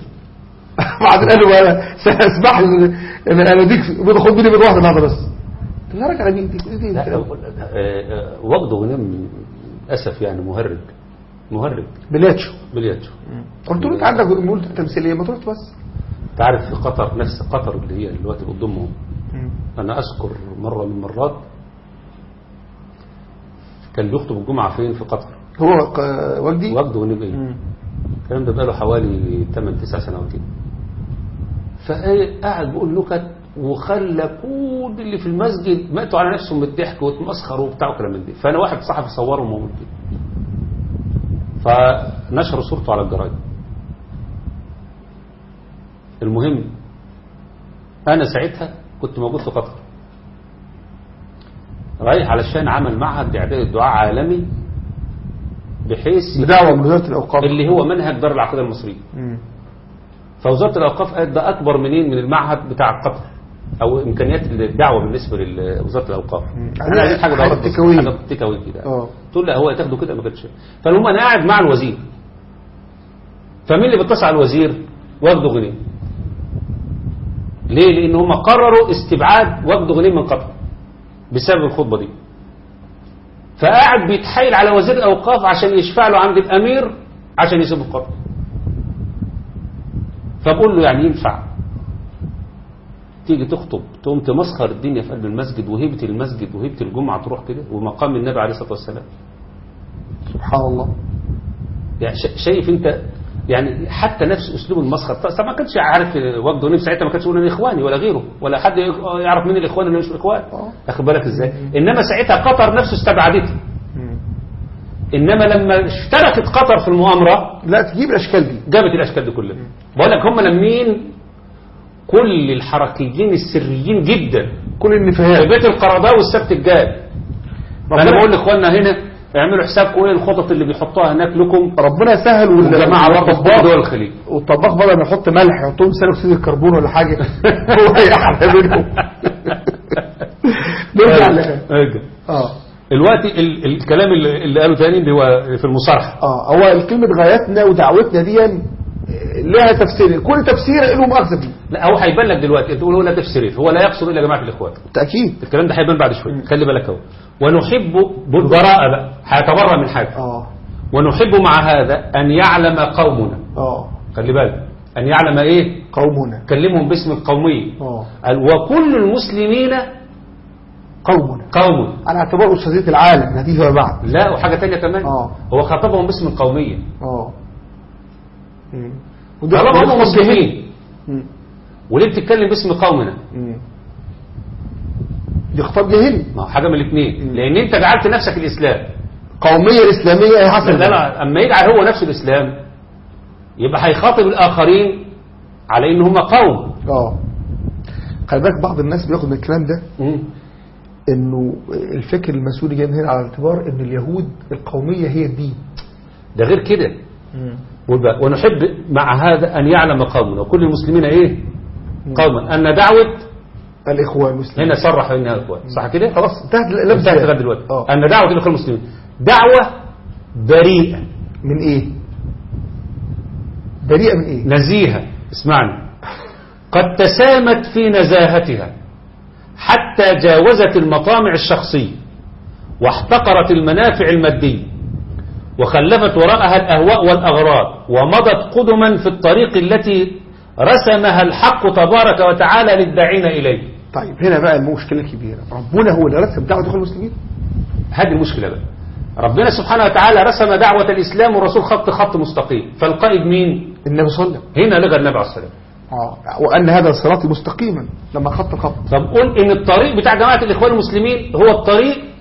بعدين قال له أنا اسمح لي أنا أنا ديك خد مني من واحدة النهارده بس. راجل على إيه دي؟ لا آه، آه، وجد غنيم للأسف يعني مهرج. مهرج. بلاتشو بلياتشو. قلت له انت عندك مولد تمثيليه ما تروح بس. تعرف في قطر نفس قطر اللي هي دلوقتي بتضمهم. أنا أذكر مرة من المرات كان بيخطب الجمعة فين؟ في قطر. هو وجدي وجد غنيم إيه؟ مم. الكلام ده بقاله حوالي 8 9 سنوات كده فقاعد بيقول نكت وخلى كل اللي في المسجد ماتوا على نفسهم من الضحك واتمسخروا وبتاع وكلام من ده فأنا واحد صاحبي صورهم وهو كده فنشروا صورته على الجرايد. المهم أنا ساعتها كنت موجود في قطر. رايح علشان عمل معهد اعداد الدعاء عالمي بحيث بدعوة من وزارة الأوقاف. اللي هو منهج دار العقيدة المصرية. فوزارة الأوقاف قالت ده أكبر منين من المعهد بتاع قطر. أو إمكانيات الدعوة بالنسبة لوزارة الأوقاف. مم. أنا عايزين حاجة تيك أواي. حاجة أواي كده. آه. تقول لأ هو تاخده كده ما كانش. فالمهم أنا قاعد مع الوزير. فمين اللي بيتصل على الوزير؟ وجد غنيم ليه؟ لأن هم قرروا استبعاد وجد غنيم من قطر بسبب الخطبة دي. فقاعد بيتحايل على وزير الأوقاف عشان يشفع له عند الأمير عشان يسيبه قطر فبقول له يعني ينفع. تيجي تخطب تقوم تمسخر الدنيا في قلب المسجد وهيبة المسجد وهيبة الجمعة تروح كده ومقام النبي عليه الصلاة والسلام. سبحان الله. يعني شا- شايف انت يعني حتى نفس أسلوب المسخر. طبعا ما كانش عارف وجده نفسه ساعتها ما كانش يقول أنا إخواني ولا غيره ولا حد يعرف مين الإخوان اللي مش الإخوان. آه. اخد بالك إزاي؟ إنما ساعتها قطر نفسه استبعدته. إنما لما اشتركت قطر في المؤامرة لا تجيب الأشكال دي. جابت الأشكال دي كلها. بقول لك هم لمين كل الحركيين السريين جدا. كل في النفايات بيت القرضاء والسبت الجاي. أنا بقول لإخواننا هنا اعملوا حسابكم إيه الخطط اللي بيحطوها هناك لكم. ربنا يسهل وال- وجماعه برضه في دول الخليج. والطباخ بدل ما يحط ملح يحطهم ثاني اكسيد الكربون ولا حاجة. هو هيحرق منهم نرجع ل ارجع. آه. دلوقتي ال- الكلام اللي اللي قاله تاني اللي هو في المصارحة. آه. هو كلمه غايتنا ودعوتنا دي لها تفسير. كل تفسير له مؤاخذة فيه. لا هو هيبان لك دلوقتي. تقول هو لا تفسيرات هو لا يقصد إلا جماعة الإخوان. بالتأكيد. الكلام ده هيبان بعد شوية خلي بالك أهو. ونحب بالبراءه بقى. هيتبرأ من حاجة. آه. ونحب مع هذا أن يعلم قومنا. آه. خلي بالك. أن يعلم إيه؟ قومنا. كلمهم باسم القومية. آه. قال وكل المسلمين قومنا. قوم. على اعتبار أستاذية العالم. هذه فيما بعد. لا وحاجة تانية كمان. آه. هو خاطبهم باسم القومية. آه. طالما هم مسلمين. وليه بتتكلم باسم قومنا. دي خطاب جاهلي. ما هو حاجة من الاثنين لأن أنت جعلت نفسك الإسلام. قومية إسلامية هي حسن أما يجعل هو نفسه الإسلام يبقى هيخاطب الآخرين على إن هم قوم. آه. خلي بالك بعض الناس بياخد من الكلام ده. مم. إنه الفكر المسؤولي جاي من هنا على اعتبار إن اليهود القومية هي الدين. ده غير كده. ونحب مع هذا أن يعلم قومنا. وكل المسلمين إيه؟ قوما. أن دعوة الإخوان المسلمين. هنا صرح إنها إخوان. صح كده؟ خلاص. انتهت لغاية دلوقتي. آه. أن دعوة الإخوان المسلمين. دعوة بريئة. من إيه؟ بريئة من إيه؟ نزيهة. اسمعني. قد تسامت في نزاهتها حتى جاوزت المطامع الشخصية واحتقرت المنافع المادية. وخلفت وراءها الأهواء والأغراض ومضت قدما في الطريق التي رسمها الحق تبارك وتعالى للداعين إليه. طيب هنا بقى المشكلة الكبيرة ربنا هو اللي رتب دعوة الاخوان المسلمين؟ هذه المشكلة بقى. ربنا سبحانه وتعالى رسم دعوة الإسلام والرسول خط خط مستقيم. فالقائد مين؟ النبي صلى الله عليه وسلم. هنا لغى النبي عليه الصلاة آه وأن هذا صراطي مستقيما لما خط الخط طب قول إن الطريق بتاع جماعة الإخوان المسلمين هو الطريق آه، آه،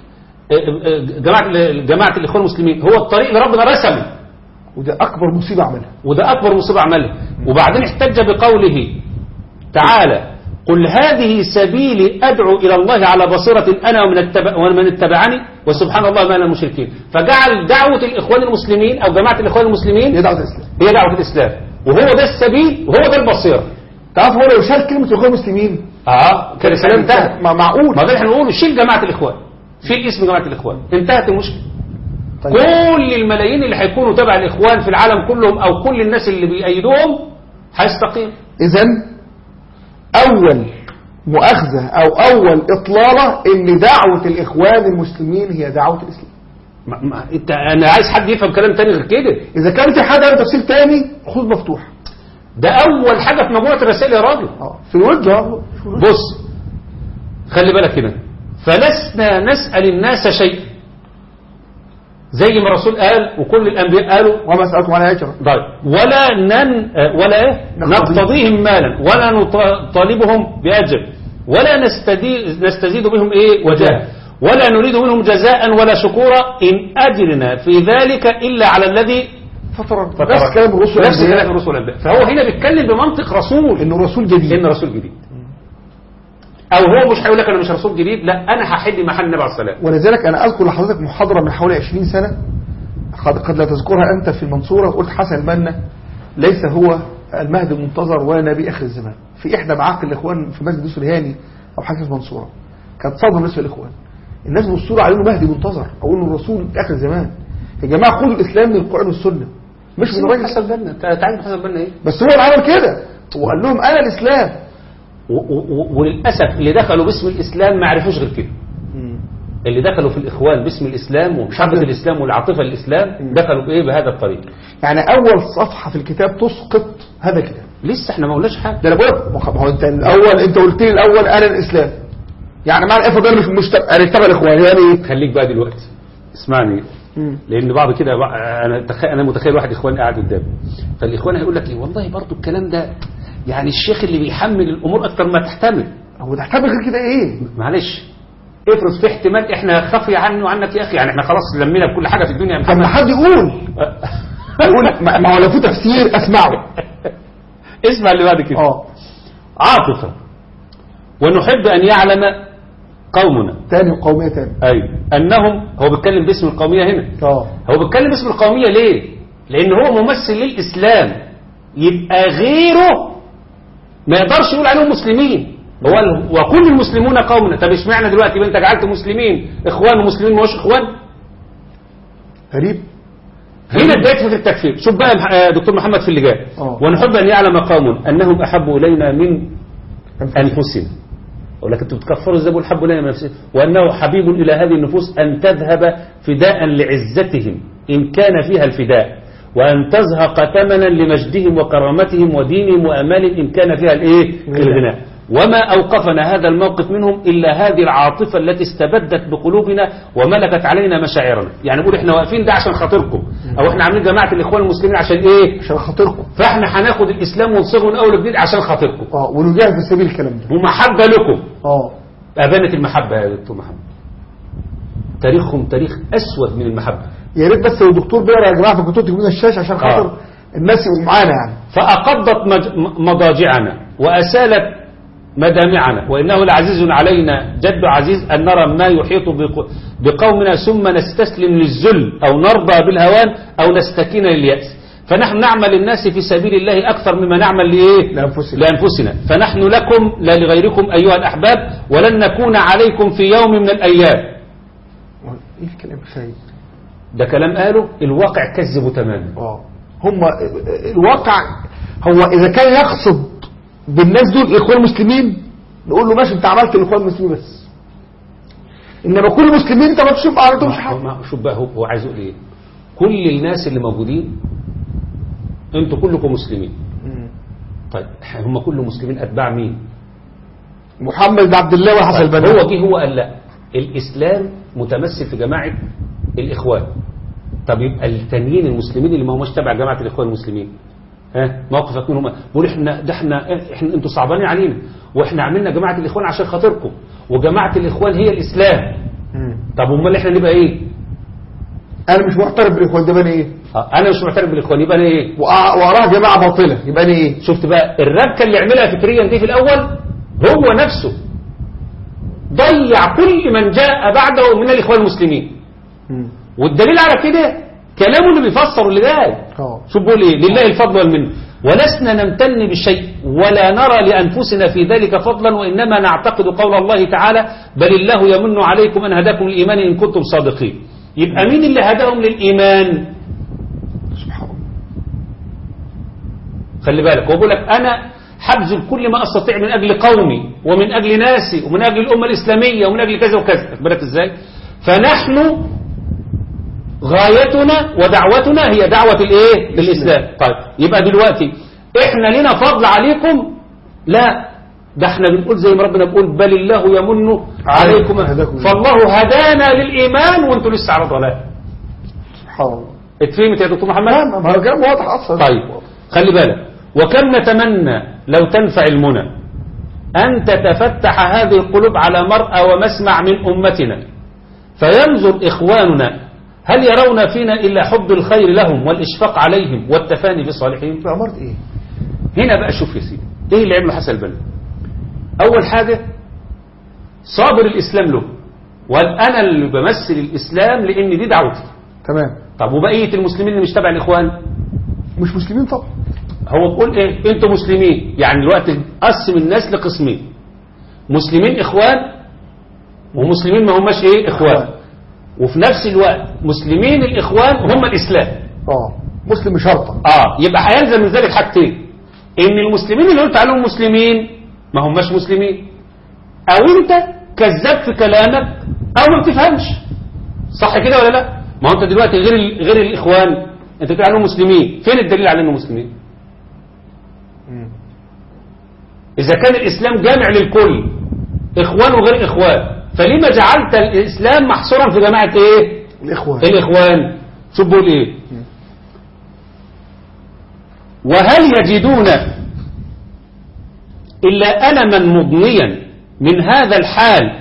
جماعة جماعة الإخوان المسلمين هو الطريق اللي ربنا رسمه. وده أكبر مصيبة عملها. وده أكبر مصيبة عملها. وبعدين احتج بقوله تعالى قل هذه سبيلي أدعو إلى الله على بصيرة أنا ومن اتبع ومن اتبعني وسبحان الله ما أنا المشركين فجعل دعوة الإخوان المسلمين أو جماعة الإخوان المسلمين هي دعوة الإسلام. هي دعوة الإسلام. وهو ده السبيل وهو ده البصيرة. تعرف هو لو شال كلمة الاخوان المسلمين آه كان الكلام انتهى معقول. ما ده إحنا نقول شيل جماعة الإخوان. شيل اسم جماعة الإخوان. انتهت المشكلة. طيب. كل الملايين اللي هيكونوا تبع الإخوان في العالم كلهم أو كل الناس اللي بيأيدوهم هيستقيم. اذا أول مؤاخذة أو أول إطلالة إن دعوة الإخوان المسلمين هي دعوة الإسلام. ما ما انت أنا عايز حد يفهم كلام تاني غير كده. إذا كان في حد عنده تفسير تاني خذ مفتوح. ده أول حاجة في مجموعة الرسائل يا راجل. آه. في الوجه في الوجه. بص خلي بالك هنا. فلسنا نسأل الناس شيئا زي ما الرسول قال وكل الأنبياء قالوا وما سألكم على اجر طيب. ولا نن ولا نقتضي- نقتضيهم مالا ولا نطالبهم بأجر ولا نستدي نستزيد بهم إيه؟ وجاه ولا نريد منهم جزاء ولا شكورا. إن أجرنا في ذلك إلا على الذي فطر فطر. بس كلام الرسل نفس كلام الرسل فهو هنا بيتكلم بمنطق رسول. إنه رسول جديد. إن رسول جديد. أو هو مش هيقول لك أنا مش رسول جديد لا أنا هحل محل النبي عليه السلام ولذلك أنا أذكر لحضرتك محاضرة من حوالي 20 سنة قد لا تذكرها أنت في المنصورة قلت حسن البنا ليس هو المهدي المنتظر ولا نبي آخر الزمان. في إحدى معاقل الإخوان في مسجد يوسف الهاني أو حاجة في المنصورة كانت صدمة بالنسبة للإخوان. الناس بصوا على إنه مهدي منتظر أو إنه الرسول آخر الزمان. يا جماعة خدوا الإسلام من القرآن والسنة. مش من حسن بنا أنت عارف حسن بنا إيه؟ بس هو اللي عمل كده. وقال لهم أنا الإسلام. وللأسف اللي دخلوا باسم الإسلام ما عرفوش غير كده. اللي دخلوا في الإخوان باسم الإسلام ومحبة الإسلام والعاطفة الإسلام دخلوا بإيه؟ بهذا الطريق. يعني أول صفحة في الكتاب تسقط هذا الكتاب. لسه إحنا ما قلناش حاجة. ده أنا بقول ما هو أنت الأول أنت قلت لي الأول أنا الإسلام. يعني معنى أنا مش مش تبع- أنا تبع الإخوان؟ يعني إيه؟ خليك بقى دلوقتي. اسمعني. لأن بعض كده تخ... أنا متخيل واحد اخوان قاعد قدامي. فالإخوان هيقول لك إيه؟ والله برضو الكلام ده يعني الشيخ اللي بيحمل الأمور أكتر ما تحتمل. هو تحتمل غير كده إيه؟ معلش. افرض في احتمال إحنا خفي عني وعنك يا أخي يعني إحنا خلاص لمينا بكل حاجة في الدنيا يا طب ما حد يقول. يقول ما هو لو في تفسير أسمعه. اسمع اللي بعد كده. آه. عاطفه ونحب أن يعلم قومنا. تاني قومية تاني. أيوه أنهم هو بيتكلم باسم القومية هنا. آه. هو بيتكلم باسم القومية ليه؟ لأن هو ممثل للإسلام. يبقى غيره ما يقدرش يقول عليهم مسلمين. هو وكل المسلمون قومنا طب اشمعنى دلوقتي؟ انت جعلت مسلمين. إخوان ومسلمين مش إخوان؟ غريب. هنا بداية في التكفير. شوف بقى آه، دكتور محمد في اللي جاي آه. ونحب أن يعلم قوم أنهم احبوا إلينا من أنفسنا. ولكن أنتوا بتكفروا إزاي بقول حبوا إلينا من أنفسنا؟ وأنه حبيب إلى هذه النفوس أن تذهب فداء لعزتهم إن كان فيها الفداء. وأن تزهق ثمنا لمجدهم وكرامتهم ودينهم وأمالهم إن كان فيها الإيه؟ الغناء. وما أوقفنا هذا الموقف منهم إلا هذه العاطفة التي استبدت بقلوبنا وملكت علينا مشاعرنا. يعني نقول إحنا واقفين ده عشان خاطركم. أو إحنا عاملين جماعة الإخوان المسلمين عشان إيه؟ عشان خاطركم. فإحنا هناخد الإسلام ونصيغه من أول وجديد عشان خاطركم. آه ونجاهد في سبيل الكلام ده. ومحبة لكم. آه. أبانت المحبة يا دكتور محمد. تاريخهم تاريخ أسود من المحبة. يا ريت بس لو الدكتور بيقرأ يا جماعة في كتب تجيبوا لنا الشاشه عشان خاطر آه. الناس يبقوا معانا يعني م- مضاجعنا وأسالت مدامعنا وإنه لعزيز علينا جد عزيز أن نرى ما يحيط بق- بقومنا ثم نستسلم للذل أو نرضى بالهوان أو نستكين لليأس فنحن نعمل الناس في سبيل الله أكثر مما نعمل لإيه؟ لأنفسنا. لأنفسنا فنحن لكم لا لغيركم أيها الأحباب ولن نكون عليكم في يوم من الأيام إيه الكلام الخايب ده كلام قاله الواقع كذبه تماما. آه. هم الواقع هو إذا كان يقصد بالناس دول الاخوان المسلمين نقول له ماشي أنت عملت الاخوان المسلمين بس. إنما كل المسلمين أنت ما تشوف عملتهمش حاجة شوف بقى هو عايز يقول إيه؟ كل الناس اللي موجودين أنتوا كلكم مسلمين. طيب هم كلهم مسلمين أتباع مين؟ محمد بن عبد الله وحسن طيب البنا هو جه هو قال لا. الإسلام متمثل في جماعة الإخوان. طب يبقى التانيين المسلمين اللي ما هماش تبع جماعة الإخوان المسلمين. ها؟ موقفك منهم. بيقول إحنا ده إحنا إحنا إنتوا صعبانين علينا. وإحنا عملنا جماعة الإخوان عشان خاطركم. وجماعة الإخوان هي الإسلام. مم. طب أمال إحنا نبقى إيه؟ أنا مش معترف بالإخوان ده بقى إيه؟ آه، أنا مش معترف بالإخوان يبقى أنا إيه؟ واراه جماعة باطلة يبقى أنا إيه؟ شفت بقى الربكة اللي عملها فكريا دي في الأول؟ هو نفسه ضيع كل من جاء بعده من الإخوان المسلمين. والدليل على كده كلامه اللي بيفسر اللي جاي آه. شوف بيقول إيه؟ لله الفضل والمنة. ولسنا نمتن بشيء ولا نرى لأنفسنا في ذلك فضلا وإنما نعتقد قول الله تعالى بل الله يمن عليكم أن هداكم الايمان إن كنتم صادقين. يبقى مين اللي هداهم للإيمان؟ سبحان الله خلي بالك هو بيقول لك أنا حبذل كل ما أستطيع من أجل قومي ومن أجل ناسي ومن أجل الأمة الإسلامية ومن أجل كذا وكذا. بالك إزاي؟ فنحن غايتنا ودعوتنا هي دعوة الإيه؟ الاسلام طيب يبقى دلوقتي إحنا لنا فضل عليكم؟ لا. ده إحنا بنقول زي ما ربنا بيقول بل الله يمن عليكم. فالله هدانا للإيمان وأنتم لسه على ضلال سبحان الله. اتفهمت يا دكتور محمد؟ ما ما هو كلام واضح أصلا. طيب خلي بالك. وكم نتمنى لو تنفع المنى أن تتفتح هذه القلوب على مرأى ومسمع من أمتنا. فينظر إخواننا هل يرون فينا إلا حب الخير لهم والإشفاق عليهم والتفاني بصالحهم؟ بأمرت إيه؟ هنا بقى شوف يا سيدي إيه اللي عمله حسن البنا؟ أول حاجة صابر الإسلام له وقال أنا اللي بمثل الإسلام لأن دي دعوتي. تمام. طب وبقية المسلمين اللي مش تبع الإخوان؟ مش مسلمين طبعا. هو بيقول إيه؟ أنتوا مسلمين. يعني دلوقتي قسم الناس لقسمين مسلمين إخوان ومسلمين ما هماش إخوان. إخوان. وفي نفس الوقت مسلمين الإخوان هم الإسلام. آه مسلم شرطة. آه يبقى هيلزم من ذلك حاجتين. إن المسلمين اللي قلت عليهم مسلمين ما هماش مسلمين. أو أنت كذاب في كلامك أو ما بتفهمش. صح كده ولا لا؟ ما هو أنت دلوقتي غير غير الإخوان. أنت بتقول عليهم مسلمين. فين الدليل على إنهم مسلمين؟ إذا كان الإسلام جامع للكل إخوان وغير إخوان. فلما جعلت الإسلام محصورا في جماعة إيه؟ الإخوان. الإخوان. شوف بيقول إيه؟ وهل يجدون إلا ألما مضنيا من هذا الحال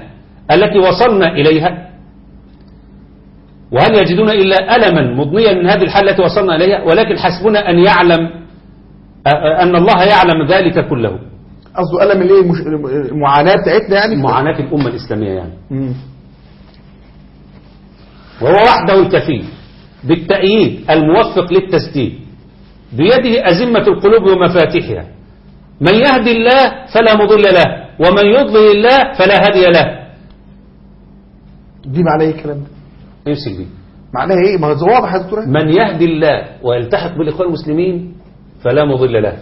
التي وصلنا إليها؟ وهل يجدون إلا ألما مضنيا من هذه الحال التي وصلنا إليها؟ ولكن حسبنا أن يعلم أن الله يعلم ذلك كله. قصده قلم الايه المش... المعاناة بتاعتنا يعني؟ معاناة الأمة الإسلامية يعني. مم. وهو وحده الكفيل. بالتأييد الموفق للتسديد. بيده أزمة القلوب ومفاتيحها. من يهدي الله فلا مضل له ومن يضلل الله فلا هادي له. دي معناها إيه الكلام ده؟ امسك دي؟ معناها إيه؟ ما هو واضح يا دكتور من يهدي الله ويلتحق بالإخوان المسلمين فلا مضل له.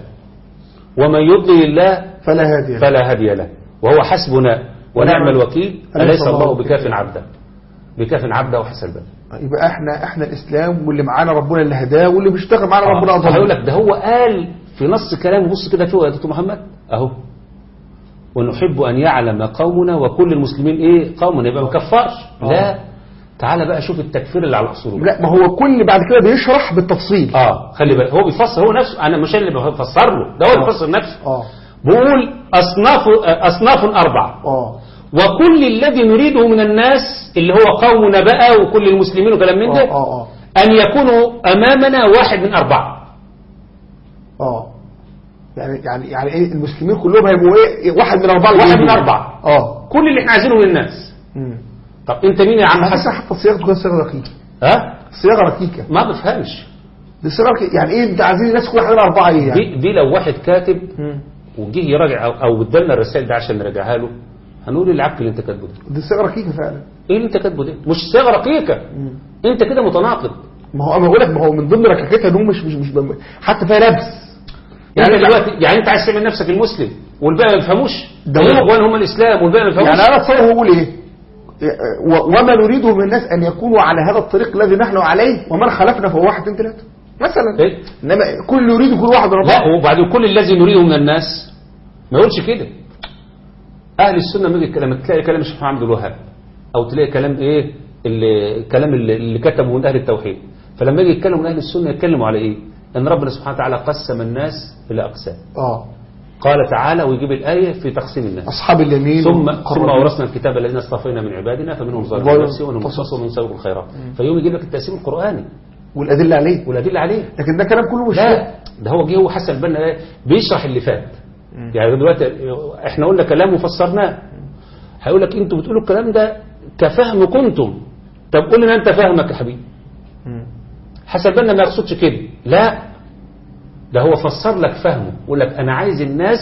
ومن يضلل الله فلا هادي له. فلا هادي له. وهو حسبنا ونعم الوكيل. أليس الله بكاف؟ عبده؟ بكاف عبده وحسن بله يبقى إحنا إحنا الإسلام واللي معانا ربنا اللي هداه واللي بيشتغل معانا ربنا آه. هيقول اضل لك ده هو قال في نص كلامه بص كده فوق يا دكتور محمد. أهو. ونحب أن يعلم قومنا وكل المسلمين إيه؟ قومنا يبقى ما كفرش. آه. لا. تعال بقى شوف التكفير اللي على أصوله لا ما هو كل بعد كده بيشرح بالتفصيل. آه خلي بالك. هو بيفسر هو نفسه. أنا مش اللي بفسر له. ده هو اللي آه. بيفسر نفسه. آه. بيقول أصناف أصناف أربعة. آه. وكل الذي نريده من الناس اللي هو قومنا بقى وكل المسلمين وكلام من ده آه آه. أن يكونوا أمامنا واحد من أربعة. آه. يعني يعني يعني إيه المسلمين كلهم هيبقوا إيه واحد من أربعة. واحد. من أربعة. آه. كل اللي إحنا عايزينه من الناس. مم. طب انت مين يا عم حسن؟ حتى الصياغه تكون صياغه رقيقة. ها؟ صياغه رقيقة. ما بفهمش دي صياغه. يعني إيه انت عايزين الناس كل من أربعة إيه يعني؟ دي, دي لو واحد كاتب. وجه يراجع أو, أو ادالنا الرسائل ده عشان نراجعها له هنقول إيه العك اللي انت كاتبه ده؟ دي صيغة رقيقة فعلا. إيه اللي انت كاتبه ده؟ مش صيغة رقيقة. مم. انت كده متناقض. ما هو أنا بقول لك ما هو من ضمن ركاكتها انهم مش مش مش بم- حتى فيها لبس. يعني يعني دلوقتي يعني أنت عايز تعمل نفسك المسلم والباقي ما يفهموش ده الإخوان هم الإسلام والباقي ما يفهموش يعني أنا أتصور هو بيقول إيه؟ وما نريده من الناس أن يكونوا على هذا الطريق الذي نحن عليه ومن خلفنا فهو واحد اثنين ثلاثة. مثلا. إيه؟ إنما كل يريد كل واحد من لا وبعدين كل الذي نريده من الناس. ما يقولش كده. أهل السنة لما كلام تلاقي كلام الشيخ محمد الوهاب أو تلاقي كلام إيه؟ اللي الكلام اللي, كتبه من أهل التوحيد. فلما يجي يتكلموا من أهل السنة يتكلموا على إيه؟ إن ربنا سبحانه وتعالى قسم الناس إلى أقسام. آه. قال تعالى ويجيب الآية في تقسيم الناس. أصحاب اليمين ثم ثم. اورثنا الكتاب الذين اصطفينا من عبادنا فمنهم ظالم. لنفسه ومنهم مقتصد ومنهم سابق الخيرات. فيوم يجيب لك التقسيم القرآني. والأدلة عليه. والأدلة عليه. لكن ده كلام كله مش لا. ده هو جه هو حسن البنا؟ بيشرح اللي فات. يعني دلوقتي إحنا قلنا كلام وفسرناه هيقول لك أنتوا بتقولوا الكلام ده كفهم كنتم. طب قول لنا أنت فاهمك يا حبيبي. حسن البنا ما يقصدش كده. لا. ده هو فسر لك فهمه يقول لك أنا عايز الناس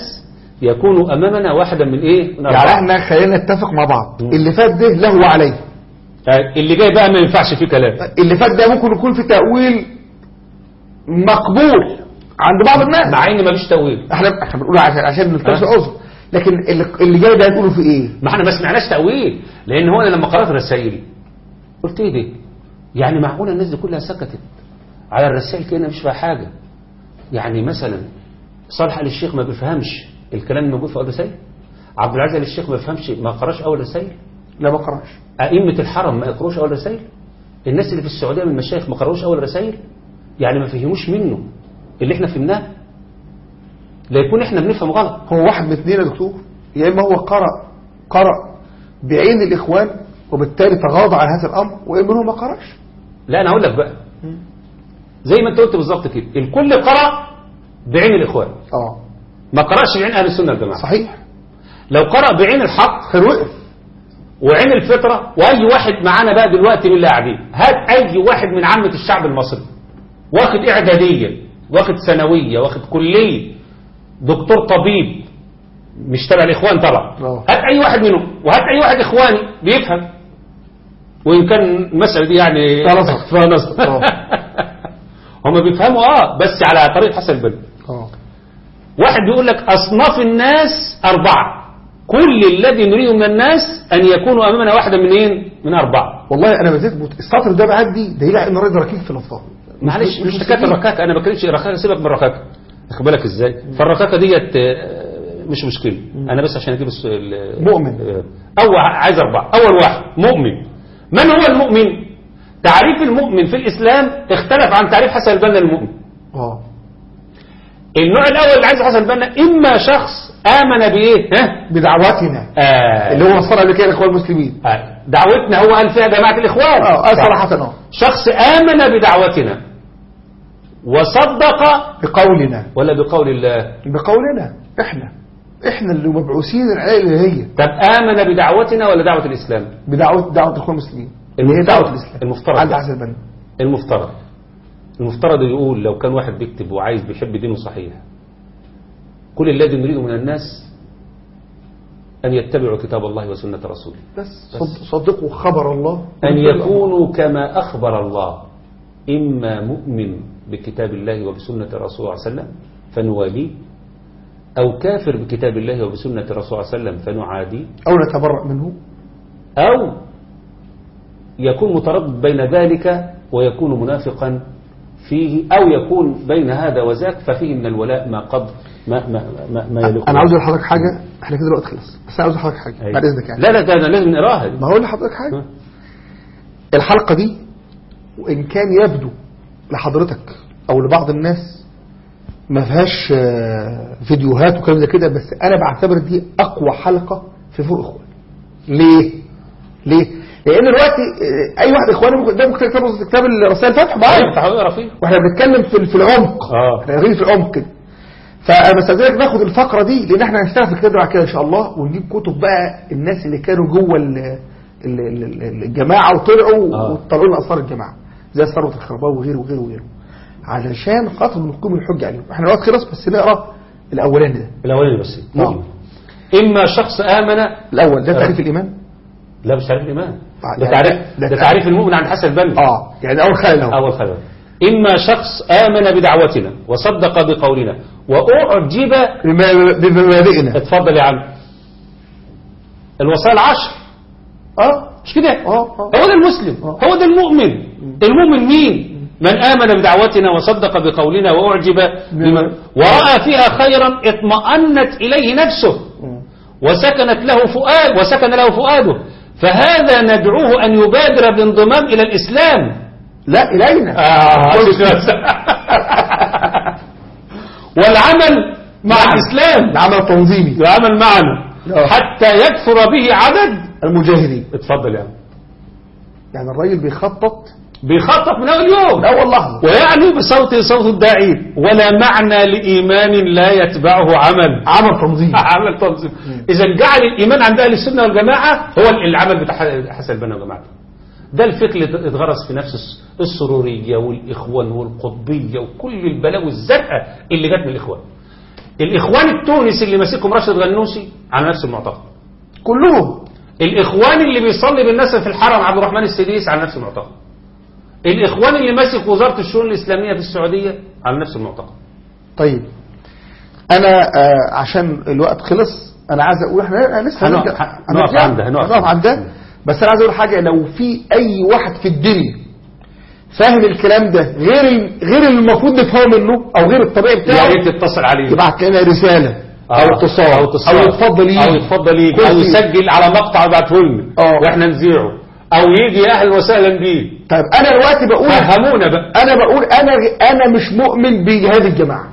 يكونوا أمامنا واحدا من إيه؟ من يعني. إحنا خلينا نتفق مع بعض. اللي فات ده له وعليه. اللي جاي بقى ما ينفعش فيه كلام. اللي فات ده ممكن يكون في تأويل مقبول عند بعض الناس. مع ان مفيش تأويل. إحنا إحنا بنقول عشان عشان نلتمس ها؟ عذر لكن اللي, جاي ده هتقولوا في إيه؟ ما إحنا ما سمعناش تأويل لأن هو أنا لما قرأت رسائلي قلت إيه ده؟ يعني معقولة الناس دي كلها سكتت على الرسائل كده مش فيها حاجة. يعني مثلا صالح آل الشيخ ما بيفهمش الكلام الموجود في اول رسائل عبد العزيز آل الشيخ ما بيفهمش ما قرأش أول رسائل لا ما قرأش. أئمة الحرم ما يقروش أول رسائل الناس اللي في السعودية من المشايخ ما قروش أول رسائل يعني ما فهموش منه اللي إحنا فهمناه؟ لا يكون إحنا بنفهم غلط. هو واحد من اثنين يا دكتور. يا إما هو قرأ قرأ بعين الإخوان وبالتالي تغاضى عن هذا الأمر وإما هو ما قرأش. لا أنا هقول لك بقى. زي ما انت قلت بالظبط كده. الكل قرأ بعين الإخوان. آه. ما قرأش بعين أهل السنة والجماعه صحيح. لو قرأ بعين الحق كان وقف وعين الفطرة وأي واحد معانا بقى دلوقتي من اللي قاعدين هات أي واحد من عامة الشعب المصري. واخد إعدادية واخد ثانويه واخد كلية دكتور طبيب مش تبع الإخوان طبعا. آه. هات أي واحد منهم وهات أي واحد إخواني بيفهم. وإن كان المسألة دي يعني فيها نظر. آه. هم بيفهموا آه بس على طريقه حسن البنا آه واحد بيقول لك أصناف الناس أربعة كل الذي نريده من الناس أن يكونوا أمامنا واحدا من إيه؟ من أربعة والله أنا مت- السطر ده بعدي دليل على إن الراجل ركيك في الافكار معلش مش مسلمين. الركاكة أنا ما بتكلمش ركاكة سيبك من الركاكة واخد بالك إزاي فالركاكة ديت آه، مش مشكلة أنا بس عشان أجيب السؤال مؤمن. أول عايز أربعة أول واحد مؤمن من هو المؤمن؟ تعريف المؤمن في الإسلام اختلف عن تعريف حسن البنا للمؤمن آه. النوع الأول اللي عايز حسن البنا إما شخص آمن بإيه؟ ها؟ بدعواتنا آه. اللي هو وصل قبل كده الاخوان المسلمين. آه، دعوتنا هو قال فيها جماعة الإخوان. آه آه، صراحة آه. شخص آمن بدعوتنا وصدق بقولنا. ولا بقول الله؟ بقولنا. إحنا. إحنا اللي مبعوثين العنايه الالهيه طب آمن بدعوتنا ولا دعوة الإسلام؟ بدعوه دعوة الاخوان المسلمين. هي دعوة الإسلام. المفترض. عند حسن البنا. المفترض. المفترض يقول لو كان واحد بيكتب وعايز بيحب دينه صحيح كل الذي نريده من الناس أن يتبعوا كتاب الله وسنة رسوله. بس صد- صدقوا خبر الله. أن يكونوا كما أخبر الله. إما مؤمن بكتاب الله وبسنة الرسول صلى الله عليه وسلم فنواليه أو كافر بكتاب الله وبسنة الرسول صلى الله عليه وسلم فنعاديه. أو نتبرأ منه. أو يكون متردد بين ذلك ويكون منافقا فيه أو يكون بين هذا وذاك ففيه من الولاء ما قد ما ما ما, ما يليق أنا عاوز لحضرتك حاجة إحنا كده الوقت خلص. بس عاوز حضرتك حاجة أيوة. بعد إذنك يعني. لا لا ده أنا لازم نقراها ما هقول لحضرتك حاجة. ها. الحلقة دي وإن كان يبدو لحضرتك أو لبعض الناس ما فيهاش آه، فيديوهات وكلام زي كده بس أنا بعتبر دي أقوى حلقة في فوق اخوان ليه؟ ليه؟ لأن دلوقتي آه، اي واحد اخواني ممكن ده ممكن كتاب كتاب الرسائل فتح معايا فيه وإحنا بنتكلم في في العمق. آه. إحنا داخلين في العمق. كده فبستاذنك ناخد الفقرة دي لأن إحنا هنشتغل في الكتاب ده بعد كده إن شاء الله ونجيب كتب بقى الناس اللي كانوا جوه ال- ال- ال- ال- الجماعة وطلعوا آه. وطلعوا لنا اسرار الجماعة. زي ثروه الخرباوي وغيره وغيره وغيره. علشان خاطر نقيم الحجة عليهم. إحنا الوقت خلص بس نقرأ الأولاني ده. الأولاني بس. آه. مؤمن إما شخص آمن. الأول ده تعريف الإيمان؟ لا مش تعريف الإيمان. آه، ده تعريف ده- ده تعريف. المؤمن عند حسن البنا. آه. يعني أول خلل أول خبر إما شخص آمن بدعوتنا وصدق بقولنا وأعجب بمبادئنا اتفضل يا عم. الوصايا العشر آه. مش كده؟ آه آه. هو ده المسلم. آه. هو ده المؤمن. المؤمن مين؟ من آمن بدعوتنا وصدق بقولنا وأعجب ورأى فيها خيرا اطمأنت إليه نفسه. وسكنت له فؤاد وسكن له فؤاده. فهذا ندعوه أن يبادر بالانضمام إلى الإسلام. لا إلينا. آه والعمل مع الإسلام. العمل تنظيمي العمل معنا. آه. حتى يكثر به عدد. المجاهدين. اتفضل يا عم. يعني الراجل بيخطط بيخطط من أول يوم. من اول لحظه ويعني بصوت صوت الداعين ولا معنى لإيمان لا يتبعه عمل. عمل تنظيمي عمل تنظيم. إذا جعل الإيمان عند أهل السنة والجماعة هو العمل بتاع حسن البنا وجماعته ده الفكر اللي اتغرس في نفس الس- السرورية والإخوان والقطبية وكل البلاوي الزرقاء اللي جت من الإخوان. الإخوان التونسي اللي ماسكهم راشد غنوسي على نفس المعتقد. كلهم. الإخوان اللي بيصلي بالناس في الحرم عبد الرحمن السديس على نفس المعتقد. الإخوان اللي ماسك وزارة الشؤون الإسلامية في السعودية على نفس المعتقد. طيب. أنا آه عشان الوقت خلص أنا عايز أقول إحنا لسه هنقف- هنرجع- ه- هنرجع- نقف عند- هنقف. هنقف عند ده بس أنا عايز أقول حاجة لو في أي واحد في الدنيا فاهم الكلام ده غير غير المفروض نفهمه منه أو غير الطبيعي يا بتاعه ريت تتصل عليه. يبعت لنا رسالة أو آه. اتصال أو اتصال. أو يتفضل يجي. أو يتفضل يجي. أو. يسجل على مقطع ويبعته لنا آه. وإحنا نذيعه أو يجي أهلا وسهلا بيه طيب أنا دلوقتي بقول فهمونا بقى. أنا بقول أنا أنا مش مؤمن بجهاد الجماعة.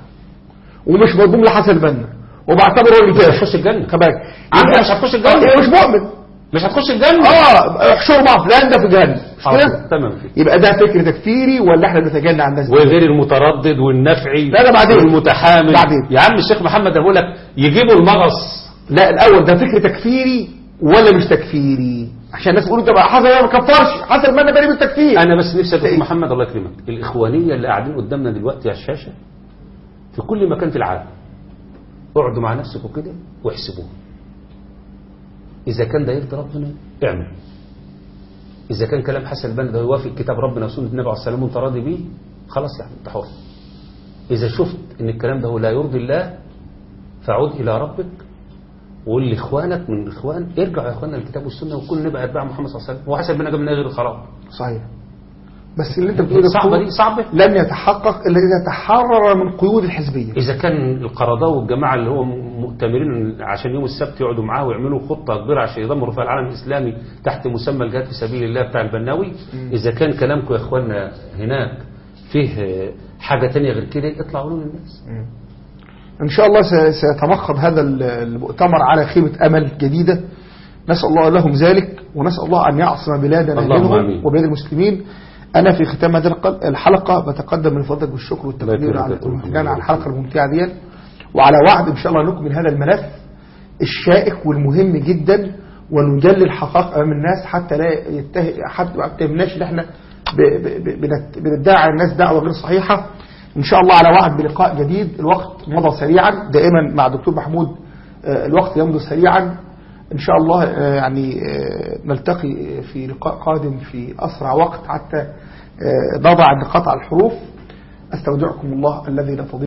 ومش مضموم لحسن البنا. وبعتبره راجل مش كافر هتخش الجنة. بالك. عندك مش هتخش الجنة. آه، مش مؤمن. مش هتخش الجنة. آه احشروا مع فلان ده في جهنم مش كده؟ تمام. كده يبقى ده فكر تكفيري ولا إحنا بنتجنى عن الناس؟ وغير المتردد والنفعي لا، ده بعدين. والمتحامل. بعدين. يا عم الشيخ محمد بقول لك يجيبوا المغص. لا الأول ده فكر تكفيري ولا مش تكفيري؟ عشان الناس يقولوا ده بقى حسن ما كفرش حسن ما أنا من التكفير أنا بس نفسي إيه؟ أقول محمد الله يكرمك. الإخوانية اللي قاعدين قدامنا دلوقتي على الشاشة في كل مكان في العالم. اقعدوا مع نفسكم كده واحسبوه. إذا كان ده يرضي ربنا اعمل. إذا كان كلام حسن البنا ده يوافق كتاب ربنا وسنة النبي عليه الصلاة والسلام وانت راضي بيه خلاص يعني انت حر. إذا شفت إن الكلام ده هو لا يرضي الله فعود إلى ربك وقول لإخوانك من الاخوان ارجعوا يا اخواننا للكتاب والسنة وكل نبقى اتباع محمد صلى الله عليه وسلم. وحسن البنا جاب لنا غير الخراب صحيح. بس اللي أنت بتقوله صعبة دي صعبة. لن يتحقق إلا إذا تحرر من قيود الحزبية. إذا كان القرضاوي والجماعة اللي هو مؤتمرين عشان يوم السبت يقعدوا معاه ويعملوا خطة كبيرة عشان يدمروا فيها العالم الإسلامي تحت مسمى الجهاد في سبيل الله بتاع البناوي. إذا كان كلامكم يا إخواننا هناك فيه حاجة تانية غير كده اطلعوا للناس إن شاء الله سيتمخض هذا ال- المؤتمر على خيمه أمل جديدة نسأل الله لهم ذلك ونسأل الله أن يعصم بلادنا منهم. وبلاد المسلمين أنا في ختام هذه الحلقة بتقدم من فضلك بالشكر والتقدير على. الامتنان على الحلقة الممتعة دي وعلى وعد إن شاء الله نكمل هذا الملف الشائك والمهم جدا ونجلي الحقائق أمام الناس حتى لا يتهم حتى ما يتهمناش ب- بنت- بندعي الناس دعوة غير صحيحة إن شاء الله على وعد بلقاء جديد. الوقت مضى سريعا. دائما مع دكتور محمود آه، الوقت يمضي سريعا. إن شاء الله آه، يعني آه، نلتقي في لقاء قادم في أسرع وقت حتى نضع النقاط على الحروف. أستودعكم الله الذي لا تضيع